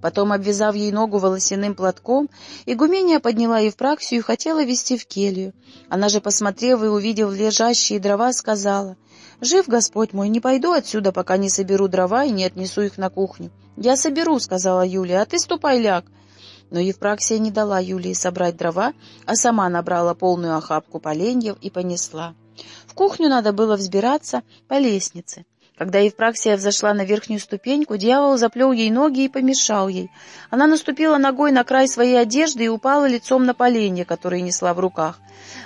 Потом, обвязав ей ногу волосяным платком, игумения подняла Евпраксию и хотела вести в келью. Она же, посмотрев и увидев лежащие дрова, сказала, «Жив Господь мой, не пойду отсюда, пока не соберу дрова и не отнесу их на кухню». «Я соберу», — сказала Юлия, — «а ты ступай ляг». Но Евпраксия не дала Юлии собрать дрова, а сама набрала полную охапку поленьев и понесла. В кухню надо было взбираться по лестнице. Когда Евпраксия взошла на верхнюю ступеньку, дьявол заплел ей ноги и помешал ей. Она наступила ногой на край своей одежды и упала лицом на поленье, которое несла в руках.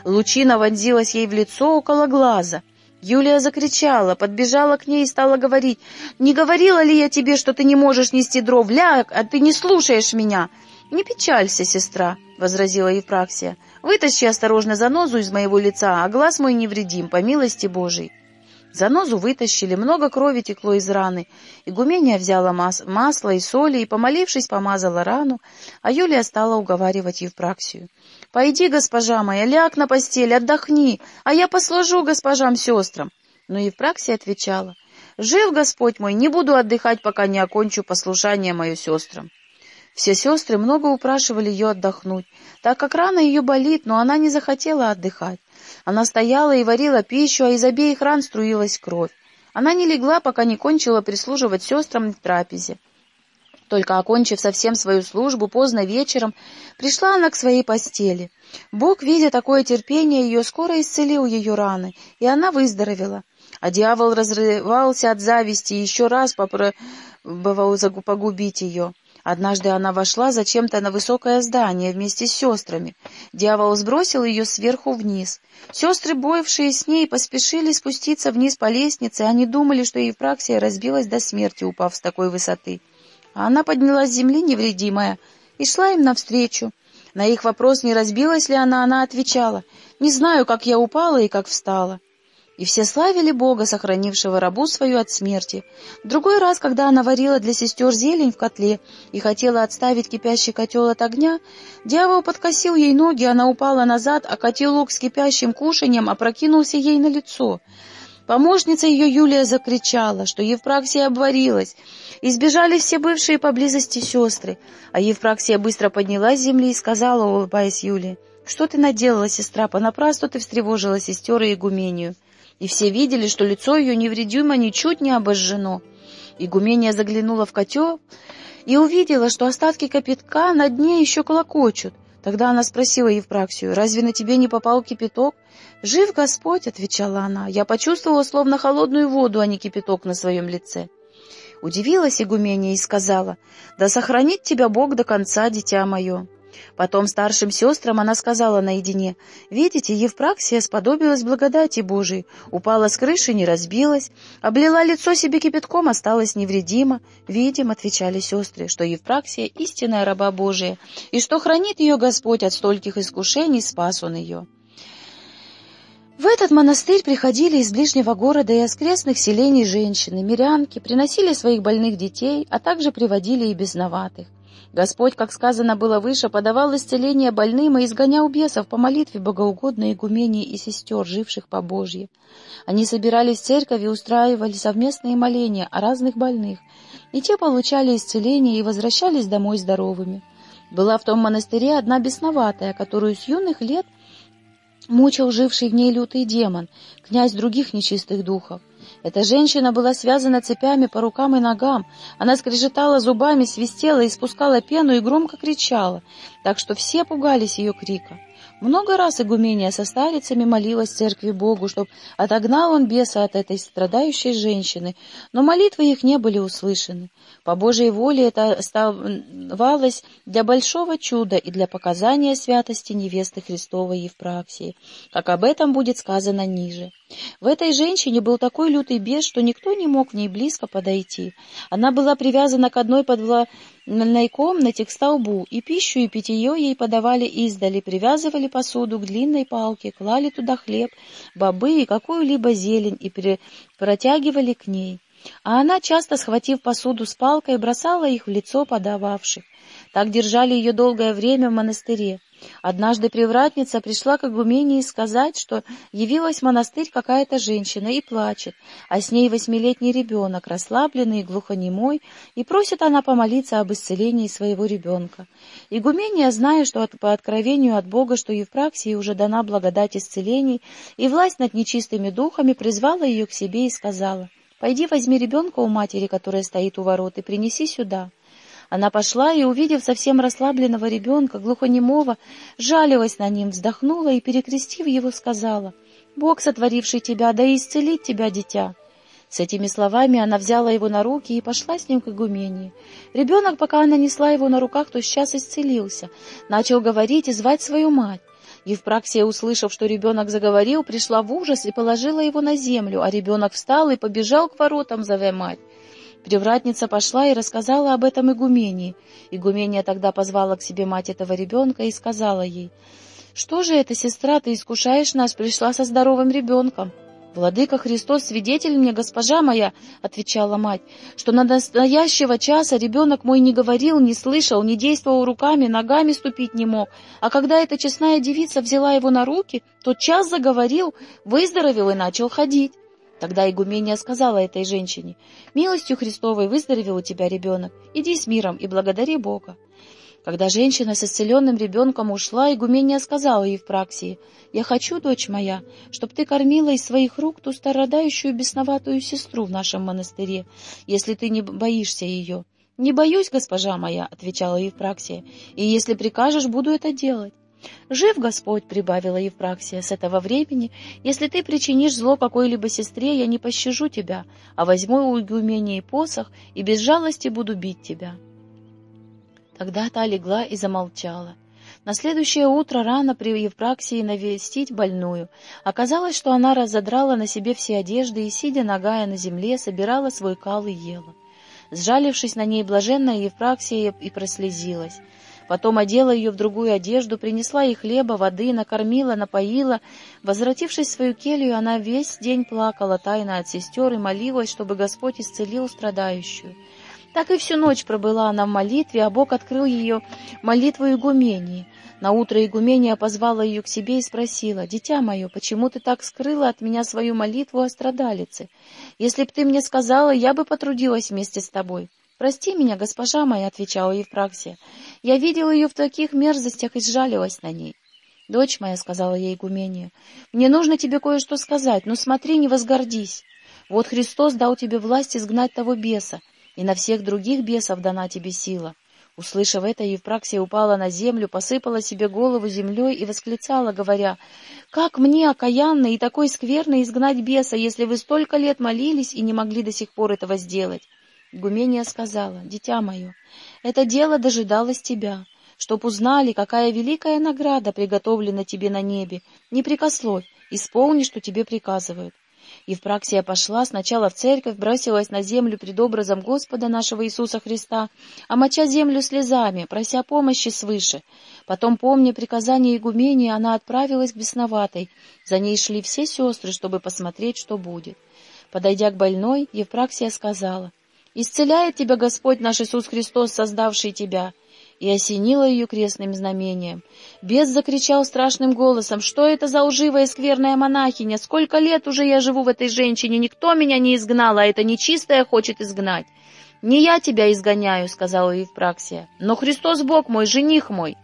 Лучина вонзилась ей в лицо около глаза. Юлия закричала, подбежала к ней и стала говорить, «Не говорила ли я тебе, что ты не можешь нести дров? Ляг, а ты не слушаешь меня!» «Не печалься, сестра», — возразила Евпраксия. «Вытащи осторожно занозу из моего лица, а глаз мой невредим, по милости Божией». Занозу вытащили, много крови текло из раны. Игумения взяла мас масло и соли и, помолившись, помазала рану, а Юлия стала уговаривать Евпраксию. «Пойди, госпожа моя, ляг на постель, отдохни, а я послужу госпожам-сестрам». Но Евпраксия отвечала, «Жив Господь мой, не буду отдыхать, пока не окончу послушание мое сестрам». Все сестры много упрашивали ее отдохнуть, так как рана ее болит, но она не захотела отдыхать. Она стояла и варила пищу, а из обеих ран струилась кровь. Она не легла, пока не кончила прислуживать сестрам в трапезе. Только окончив совсем свою службу, поздно вечером, пришла она к своей постели. Бог, видя такое терпение, ее скоро исцелил ее раны, и она выздоровела. А дьявол разрывался от зависти и еще раз попробовал погубить ее. Однажды она вошла зачем-то на высокое здание вместе с сестрами. Дьявол сбросил ее сверху вниз. Сестры, боевшие с ней, поспешили спуститься вниз по лестнице. Они думали, что Евпраксия разбилась до смерти, упав с такой высоты. А она поднялась с земли невредимая и шла им навстречу. На их вопрос, не разбилась ли она, она отвечала, «Не знаю, как я упала и как встала». И все славили Бога, сохранившего рабу свою от смерти. В другой раз, когда она варила для сестер зелень в котле и хотела отставить кипящий котел от огня, дьявол подкосил ей ноги, она упала назад, а котелок с кипящим кушанием опрокинулся ей на лицо. Помощница ее Юлия закричала, что Евпраксия обварилась. Избежали все бывшие поблизости сестры, а Евпраксия быстро поднялась с земли и сказала, улыбаясь Юлии, «Что ты наделала, сестра? Понапрасну ты встревожила сестер и игумению» и все видели, что лицо ее невредимо ничуть не обожжено. Игумения заглянула в котел и увидела, что остатки кипятка на дне еще колокочут. Тогда она спросила Евпраксию, «Разве на тебе не попал кипяток?» «Жив Господь», — отвечала она, — «я почувствовала словно холодную воду, а не кипяток на своем лице». Удивилась игумения и сказала, «Да сохранит тебя Бог до конца, дитя мое». Потом старшим сестрам она сказала наедине, «Видите, Евпраксия сподобилась благодати Божией, упала с крыши, не разбилась, облила лицо себе кипятком, осталась невредима. Видим, — отвечали сестры, — что Евпраксия — истинная раба Божия, и что хранит ее Господь от стольких искушений, спас он ее». В этот монастырь приходили из ближнего города и окрестных селений женщины, мирянки, приносили своих больных детей, а также приводили и безноватых. Господь, как сказано было выше, подавал исцеление больным и изгонял бесов по молитве богоугодной игумении и сестер, живших по Божье. Они собирались в церковь и устраивали совместные моления о разных больных, и те получали исцеление и возвращались домой здоровыми. Была в том монастыре одна бесноватая, которую с юных лет мучил живший в ней лютый демон, князь других нечистых духов. Эта женщина была связана цепями по рукам и ногам. Она скрежетала зубами, свистела, испускала пену и громко кричала, так что все пугались ее крика. Много раз игумения со старицами молилась церкви Богу, чтоб отогнал он беса от этой страдающей женщины, но молитвы их не были услышаны. По Божьей воле это оставалось для большого чуда и для показания святости невесты Христовой Евпраксии, как об этом будет сказано ниже. В этой женщине был такой лютый бес, что никто не мог в ней близко подойти. Она была привязана к одной подвальной комнате к столбу, и пищу и питье ей подавали издали, привязывали посуду к длинной палке, клали туда хлеб, бобы и какую-либо зелень и протягивали к ней. А она, часто схватив посуду с палкой, бросала их в лицо подававших. Так держали ее долгое время в монастыре. Однажды привратница пришла к игумении сказать, что явилась в монастырь какая-то женщина и плачет, а с ней восьмилетний ребенок, расслабленный и глухонемой, и просит она помолиться об исцелении своего ребенка. Игумения, зная, что от, по откровению от Бога, что Евпраксии уже дана благодать исцелений, и власть над нечистыми духами, призвала ее к себе и сказала — Пойди возьми ребенка у матери, которая стоит у ворот, и принеси сюда. Она пошла и, увидев совсем расслабленного ребенка, глухонемого, жалилась на ним, вздохнула и, перекрестив его, сказала, «Бог, сотворивший тебя, да и исцелит тебя, дитя». С этими словами она взяла его на руки и пошла с ним к игумении. Ребенок, пока она несла его на руках, то сейчас исцелился, начал говорить и звать свою мать. Евпраксия, услышав, что ребенок заговорил, пришла в ужас и положила его на землю, а ребенок встал и побежал к воротам, зовя мать. Привратница пошла и рассказала об этом игумении. Игумения тогда позвала к себе мать этого ребенка и сказала ей, «Что же это, сестра, ты искушаешь нас, пришла со здоровым ребенком?» «Владыка Христос, свидетель мне, госпожа моя», — отвечала мать, «что на настоящего часа ребенок мой не говорил, не слышал, не действовал руками, ногами ступить не мог, а когда эта честная девица взяла его на руки, тот час заговорил, выздоровел и начал ходить». Тогда игумения сказала этой женщине, «Милостью Христовой выздоровел у тебя ребенок, иди с миром и благодари Бога». Когда женщина с исцеленным ребенком ушла, игумения сказала ей в праксии, «Я хочу, дочь моя, чтобы ты кормила из своих рук ту страдающую бесноватую сестру в нашем монастыре, если ты не боишься ее». «Не боюсь, госпожа моя», — отвечала Евпраксия, «и если прикажешь, буду это делать». «Жив Господь», — прибавила Евпраксия, — «с этого времени, если ты причинишь зло какой-либо сестре, я не пощажу тебя, а возьму у игумении посох и без жалости буду бить тебя». Тогда та легла и замолчала. На следующее утро рано при Евпраксии навестить больную. Оказалось, что она разодрала на себе все одежды и, сидя ногая на земле, собирала свой кал и ела. Сжалившись на ней, блаженная Евпраксия и прослезилась. Потом одела ее в другую одежду, принесла ей хлеба, воды, накормила, напоила. Возвратившись в свою келью, она весь день плакала тайно от сестер и молилась, чтобы Господь исцелил страдающую. Так и всю ночь пробыла она в молитве, а Бог открыл ее молитву игумении. Наутро игумения позвала ее к себе и спросила, «Дитя мое, почему ты так скрыла от меня свою молитву о страдалице? Если б ты мне сказала, я бы потрудилась вместе с тобой». «Прости меня, госпожа моя», — отвечала Евпраксия. «Я видела ее в таких мерзостях и сжалилась на ней». «Дочь моя», — сказала ей игумения, — «мне нужно тебе кое-что сказать, но смотри, не возгордись. Вот Христос дал тебе власть изгнать того беса, и на всех других бесов дана тебе сила». Услышав это, Евпраксия упала на землю, посыпала себе голову землей и восклицала, говоря, «Как мне, окаянно и такой скверно, изгнать беса, если вы столько лет молились и не могли до сих пор этого сделать?» Гумения сказала, «Дитя мое, это дело дожидалось тебя, чтоб узнали, какая великая награда приготовлена тебе на небе. Не прикословь, исполни, что тебе приказывают. Евпраксия пошла сначала в церковь, бросилась на землю пред образом Господа нашего Иисуса Христа, омоча землю слезами, прося помощи свыше. Потом, помня приказание игумения, она отправилась к бесноватой. За ней шли все сестры, чтобы посмотреть, что будет. Подойдя к больной, Евпраксия сказала, «Исцеляет тебя Господь наш Иисус Христос, создавший тебя» и осенила ее крестным знамением. Бес закричал страшным голосом, «Что это за лживая и скверная монахиня? Сколько лет уже я живу в этой женщине, никто меня не изгнал, а это нечистая хочет изгнать». «Не я тебя изгоняю», — сказала Евпраксия, — «но Христос Бог мой, жених мой».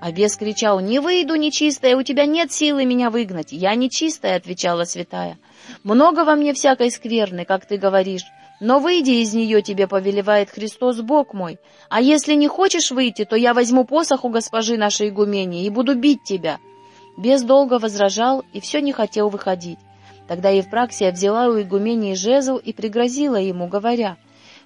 А бес кричал, «Не выйду, нечистая, у тебя нет силы меня выгнать». «Я нечистая», — отвечала святая. «Много во мне всякой скверны, как ты говоришь, но выйди из нее, тебе повелевает Христос Бог мой. А если не хочешь выйти, то я возьму посох у госпожи нашей игумении и буду бить тебя». Бес долго возражал и все не хотел выходить. Тогда Евпраксия взяла у игумении жезл и пригрозила ему, говоря,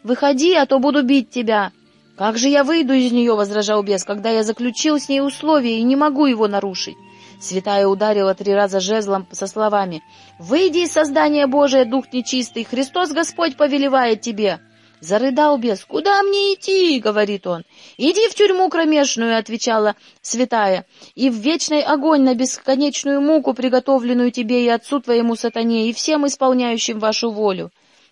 «Выходи, а то буду бить тебя». «Как же я выйду из нее?» — возражал бес, «когда я заключил с ней условие и не могу его нарушить». Святая ударила три раза жезлом со словами «Выйди из создания Божия, дух нечистый, Христос Господь повелевает тебе!» Зарыдал бес. «Куда мне идти?» — говорит он. «Иди в тюрьму кромешную», — отвечала святая, «и в вечный огонь на бесконечную муку, приготовленную тебе и отцу твоему сатане, и всем исполняющим вашу волю».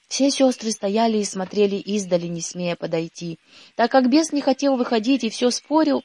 Все сестры стояли и смотрели издали, не смея подойти. Так как бес не хотел выходить и все спорил,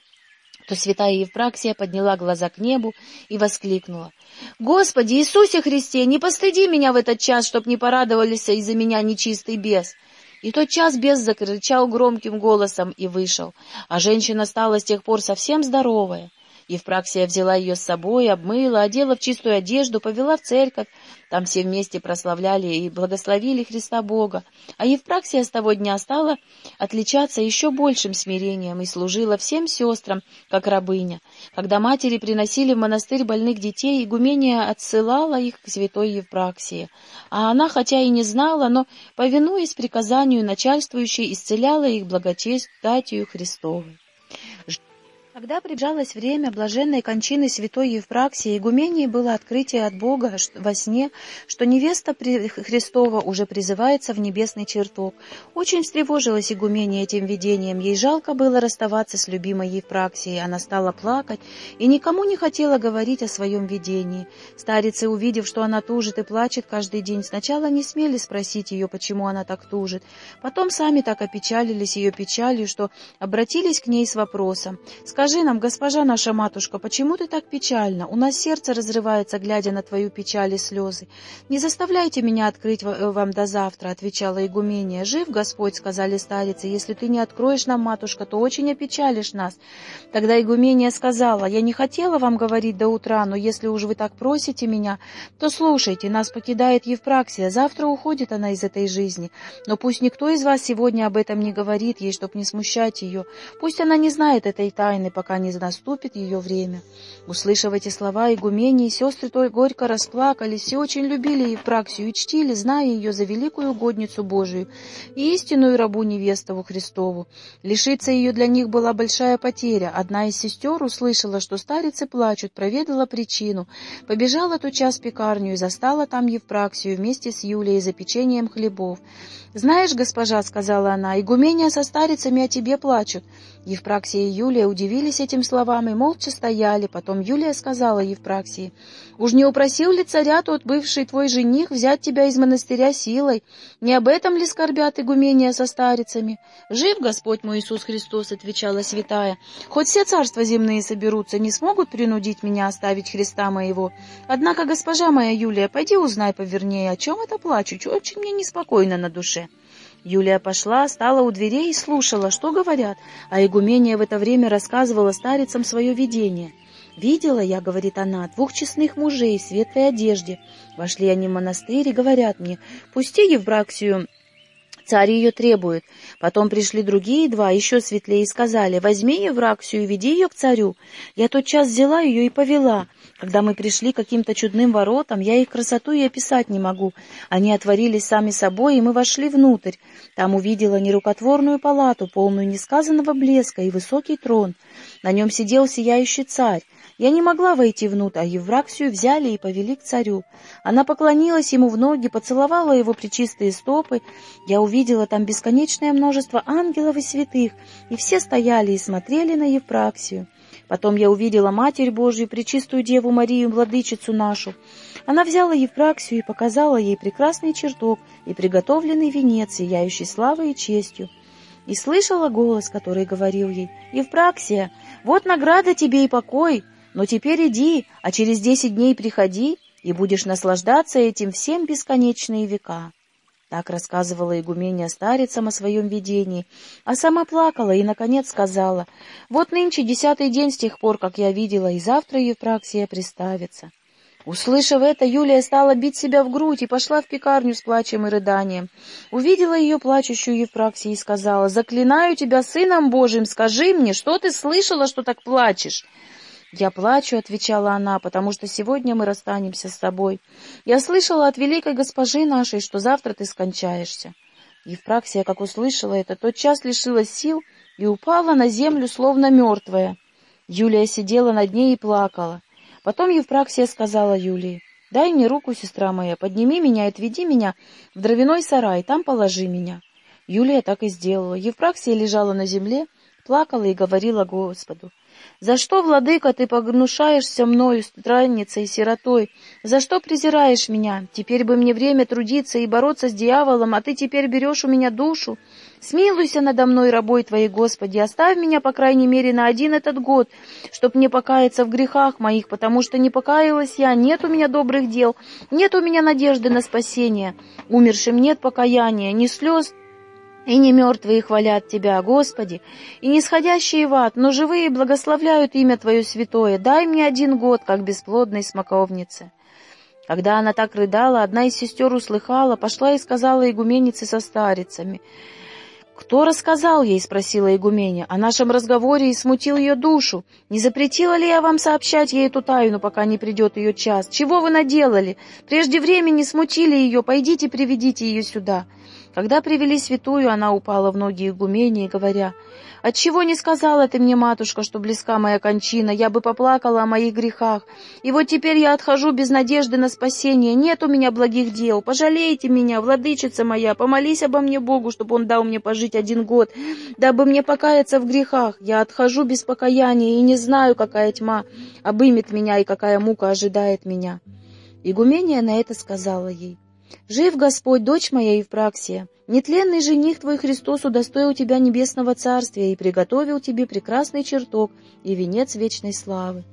то святая Евпраксия подняла глаза к небу и воскликнула. «Господи Иисусе Христе, не постыди меня в этот час, чтоб не порадовались из-за меня нечистый бес!» И тот час бес закричал громким голосом и вышел, а женщина стала с тех пор совсем здоровая. Евпраксия взяла ее с собой, обмыла, одела в чистую одежду, повела в церковь. Там все вместе прославляли и благословили Христа Бога. А Евпраксия с того дня стала отличаться еще большим смирением и служила всем сестрам, как рабыня. Когда матери приносили в монастырь больных детей, игумения отсылала их к святой Евпраксии. А она, хотя и не знала, но, повинуясь приказанию начальствующей, исцеляла их благочестатью Христовой. Когда приближалось время блаженной кончины святой Евпраксии, игумении было открытие от Бога во сне, что невеста Христова уже призывается в небесный чертог. Очень встревожилась игумения этим видением, ей жалко было расставаться с любимой Евпраксией, она стала плакать и никому не хотела говорить о своем видении. Старицы, увидев, что она тужит и плачет каждый день, сначала не смели спросить ее, почему она так тужит, потом сами так опечалились ее печалью, что обратились к ней с вопросом Скажи нам, госпожа наша матушка, почему ты так печальна? У нас сердце разрывается, глядя на твою печаль и слезы. Не заставляйте меня открыть э, вам до завтра, — отвечала игумения. Жив Господь, — сказали старицы, — если ты не откроешь нам, матушка, то очень опечалишь нас. Тогда игумения сказала, я не хотела вам говорить до утра, но если уж вы так просите меня, то слушайте, нас покидает Евпраксия, завтра уходит она из этой жизни. Но пусть никто из вас сегодня об этом не говорит ей, чтоб не смущать ее. Пусть она не знает этой тайны, пока не наступит ее время. Услышав эти слова, игумении сестры той горько расплакались и очень любили Евпраксию и чтили, зная ее за великую угодницу Божию и истинную рабу невестову Христову. Лишиться ее для них была большая потеря. Одна из сестер услышала, что старицы плачут, проведала причину, побежала тотчас в пекарню и застала там Евпраксию вместе с Юлией за печеньем хлебов. «Знаешь, госпожа, — сказала она, — игумения со старицами о тебе плачут». Евпраксия и Юлия удивились этим словам и молча стояли. Потом Юлия сказала Евпраксии, «Уж не упросил ли царя тот бывший твой жених взять тебя из монастыря силой? Не об этом ли скорбят игумения со старицами?» «Жив Господь мой Иисус Христос», — отвечала святая. «Хоть все царства земные соберутся, не смогут принудить меня оставить Христа моего. Однако, госпожа моя Юлия, пойди узнай повернее, о чем это плачу, очень мне неспокойно на душе». Юлия пошла, стала у дверей и слушала, что говорят, а игумения в это время рассказывала старицам свое видение. «Видела я, — говорит она, — двух честных мужей в светлой одежде. Вошли они в монастырь и говорят мне, пусти Евбраксию Царь ее требует. Потом пришли другие два, еще светлее, и сказали, возьми Евраксию и веди ее к царю. Я тотчас взяла ее и повела. Когда мы пришли к каким-то чудным воротам, я их красоту и описать не могу. Они отворились сами собой, и мы вошли внутрь. Там увидела нерукотворную палату, полную несказанного блеска, и высокий трон. На нем сидел сияющий царь. Я не могла войти внутрь, а Евраксию взяли и повели к царю. Она поклонилась ему в ноги, поцеловала его причистые стопы. Я увидела там бесконечное множество ангелов и святых, и все стояли и смотрели на Евпраксию. Потом я увидела Матерь Божью, Пречистую Деву Марию, Владычицу нашу. Она взяла Евпраксию и показала ей прекрасный чертог и приготовленный венец, сияющий славой и честью. И слышала голос, который говорил ей, «Евпраксия, вот награда тебе и покой, но теперь иди, а через десять дней приходи, и будешь наслаждаться этим всем бесконечные века». Так рассказывала игумения старицам о своем видении, а сама плакала и, наконец, сказала, «Вот нынче десятый день с тех пор, как я видела, и завтра Евпраксия приставится». Услышав это, Юлия стала бить себя в грудь и пошла в пекарню с плачем и рыданием. Увидела ее плачущую Евпраксия и сказала, «Заклинаю тебя сыном Божиим, скажи мне, что ты слышала, что так плачешь?» «Я плачу», — отвечала она, — «потому что сегодня мы расстанемся с тобой. Я слышала от великой госпожи нашей, что завтра ты скончаешься». Евпраксия, как услышала это, тотчас лишилась сил и упала на землю, словно мертвая. Юлия сидела над ней и плакала. Потом Евпраксия сказала Юлии, «Дай мне руку, сестра моя, подними меня и отведи меня в дровяной сарай, там положи меня». Юлия так и сделала. Евпраксия лежала на земле, плакала и говорила Господу, за что, владыка, ты погнушаешься мною, странницей и сиротой? За что презираешь меня? Теперь бы мне время трудиться и бороться с дьяволом, а ты теперь берешь у меня душу. Смилуйся надо мной, рабой твоей, Господи, оставь меня, по крайней мере, на один этот год, чтоб мне покаяться в грехах моих, потому что не покаялась я, нет у меня добрых дел, нет у меня надежды на спасение. Умершим нет покаяния, ни слез, И не мертвые хвалят Тебя, Господи, и не сходящие в ад, но живые благословляют имя Твое святое. Дай мне один год, как бесплодной смоковнице». Когда она так рыдала, одна из сестер услыхала, пошла и сказала игуменице со старицами. «Кто рассказал ей?» — спросила игуменя. «О нашем разговоре и смутил ее душу. Не запретила ли я вам сообщать ей эту тайну, пока не придет ее час? Чего вы наделали? Прежде времени смутили ее. Пойдите, приведите ее сюда». Когда привели святую, она упала в ноги игумении, говоря, «Отчего не сказала ты мне, матушка, что близка моя кончина? Я бы поплакала о моих грехах. И вот теперь я отхожу без надежды на спасение. Нет у меня благих дел. Пожалейте меня, владычица моя, помолись обо мне Богу, чтобы Он дал мне пожить один год, дабы мне покаяться в грехах. Я отхожу без покаяния и не знаю, какая тьма обымет меня и какая мука ожидает меня». Игумения на это сказала ей, Жив Господь, дочь моя Евпраксия, нетленный жених твой Христос удостоил тебя небесного царствия и приготовил тебе прекрасный чертог и венец вечной славы.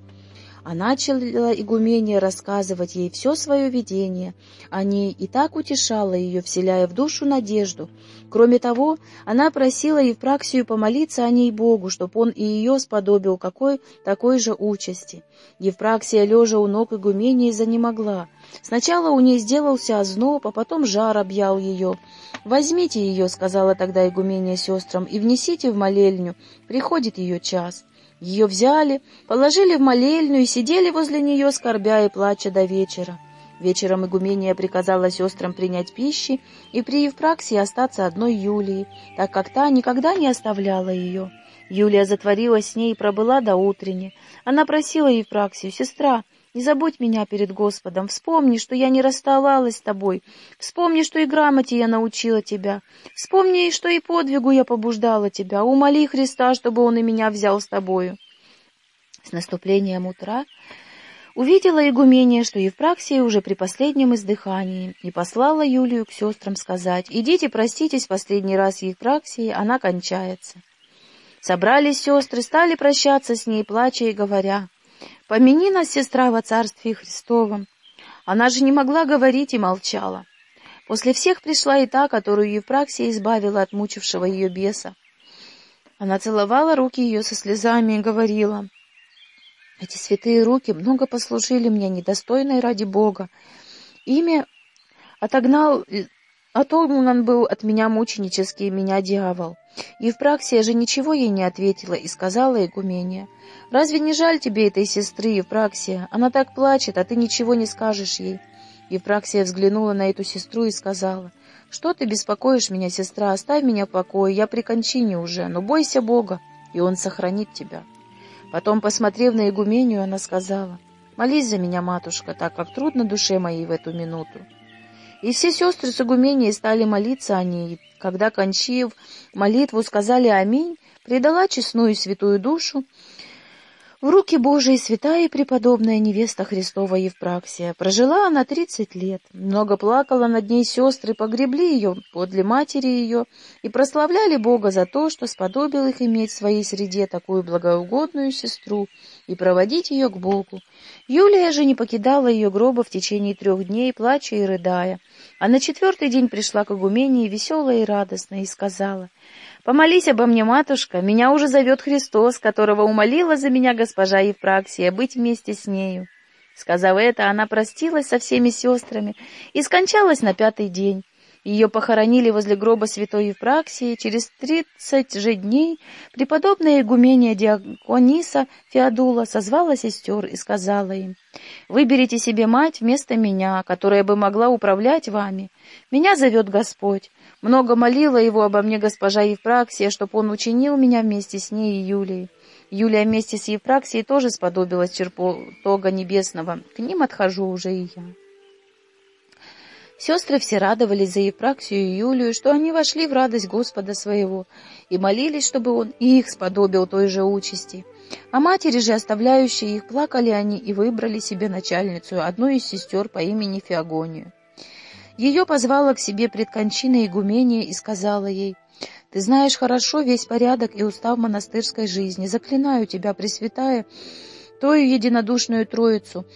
А начала игумения рассказывать ей все свое видение о ней и так утешала ее, вселяя в душу надежду. Кроме того, она просила Евпраксию помолиться о ней Богу, чтоб он и ее сподобил какой такой же участи. Евпраксия, лежа у ног игумении, занемогла. Сначала у ней сделался озноб, а потом жар объял ее. «Возьмите ее», — сказала тогда игумения сестрам, — «и внесите в молельню, приходит ее час». Ее взяли, положили в молельню и сидели возле нее, скорбя и плача до вечера. Вечером игумения приказала сестрам принять пищи и при Евпраксии остаться одной Юлии, так как та никогда не оставляла ее. Юлия затворилась с ней и пробыла до утренни. Она просила Евпраксию, «Сестра, не забудь меня перед Господом, вспомни, что я не расставалась с тобой, вспомни, что и грамоте я научила тебя, вспомни, что и подвигу я побуждала тебя, умоли Христа, чтобы он и меня взял с тобою». С наступлением утра увидела игумения, что Евпраксия уже при последнем издыхании, и послала Юлию к сестрам сказать, «Идите, проститесь последний раз Евпраксии, она кончается». Собрались сестры, стали прощаться с ней, плача и говоря, Помяни нас, сестра, во Царстве Христовом. Она же не могла говорить и молчала. После всех пришла и та, которую Евпраксия избавила от мучившего ее беса. Она целовала руки ее со слезами и говорила, «Эти святые руки много послужили мне, недостойной ради Бога. Ими отогнал Отогнан был от меня мученический меня дьявол. Евпраксия же ничего ей не ответила и сказала игумения, «Разве не жаль тебе этой сестры, Евпраксия? Она так плачет, а ты ничего не скажешь ей». Евпраксия взглянула на эту сестру и сказала, «Что ты беспокоишь меня, сестра? Оставь меня в покое, я при кончине уже, но бойся Бога, и Он сохранит тебя». Потом, посмотрев на игумению, она сказала, «Молись за меня, матушка, так как трудно душе моей в эту минуту». И все сестры с игуменией стали молиться о ней. Когда, кончив молитву, сказали «Аминь», предала честную святую душу в руки Божии святая и преподобная невеста Христова Евпраксия. Прожила она тридцать лет. Много плакала над ней сестры, погребли ее подле матери ее и прославляли Бога за то, что сподобил их иметь в своей среде такую благоугодную сестру и проводить ее к Богу. Юлия же не покидала ее гроба в течение трех дней, плача и рыдая. А на четвертый день пришла к игумении веселая и радостная и сказала — Помолись обо мне, матушка, меня уже зовет Христос, которого умолила за меня госпожа Евпраксия быть вместе с нею. Сказав это, она простилась со всеми сестрами и скончалась на пятый день. Ее похоронили возле гроба святой Евпраксии. Через тридцать же дней преподобная игумения Диакониса Феодула созвала сестер и сказала им, «Выберите себе мать вместо меня, которая бы могла управлять вами. Меня зовет Господь. Много молила его обо мне госпожа Евпраксия, чтоб он учинил меня вместе с ней и Юлией. Юлия вместе с Евпраксией тоже сподобилась черпотога небесного. К ним отхожу уже и я». Сестры все радовались за Евпраксию и Юлию, что они вошли в радость Господа своего, и молились, чтобы он и их сподобил той же участи. А матери же, оставляющие их, плакали они и выбрали себе начальницу, одну из сестер по имени Феогонию. Ее позвала к себе пред кончиной игумения и сказала ей, «Ты знаешь хорошо весь порядок и устав монастырской жизни. Заклинаю тебя, Пресвятая, тою единодушную Троицу,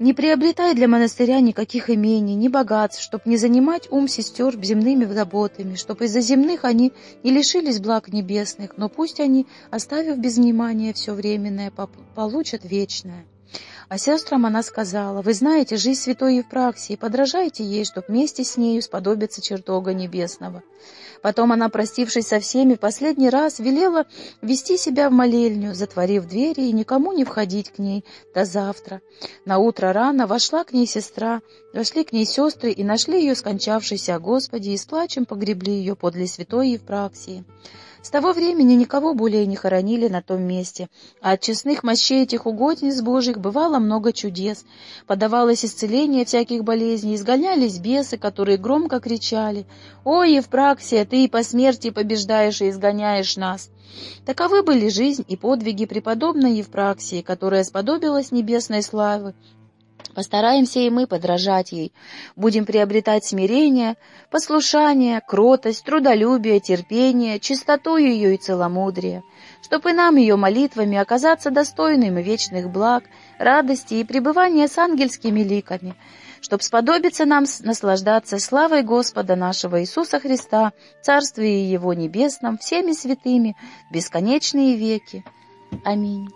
Не приобретай для монастыря никаких имений, ни богатств, чтоб не занимать ум сестер земными заботами, чтоб из-за земных они не лишились благ небесных, но пусть они, оставив без внимания все временное, получат вечное. А сестрам она сказала, «Вы знаете жизнь святой Евпраксии, подражайте ей, чтоб вместе с нею сподобиться чертога небесного». Потом она, простившись со всеми, последний раз велела вести себя в молельню, затворив двери и никому не входить к ней до завтра. На утро рано вошла к ней сестра, вошли к ней сестры и нашли ее скончавшейся о Господе и с плачем погребли ее подле святой Евпраксии. С того времени никого более не хоронили на том месте, а от честных мощей этих угодниц Божьих бывало много чудес. Подавалось исцеление всяких болезней, изгонялись бесы, которые громко кричали «О, Евпраксия, ты и по смерти побеждаешь и изгоняешь нас!» Таковы были жизнь и подвиги преподобной Евпраксии, которая сподобилась небесной славы Постараемся и мы подражать ей. Будем приобретать смирение, послушание, кротость, трудолюбие, терпение, чистоту ее и целомудрие, чтобы и нам ее молитвами оказаться достойными вечных благ, радости и пребывания с ангельскими ликами, чтоб сподобиться нам наслаждаться славой Господа нашего Иисуса Христа, Царствие Его Небесном, всеми святыми, бесконечные веки. Аминь.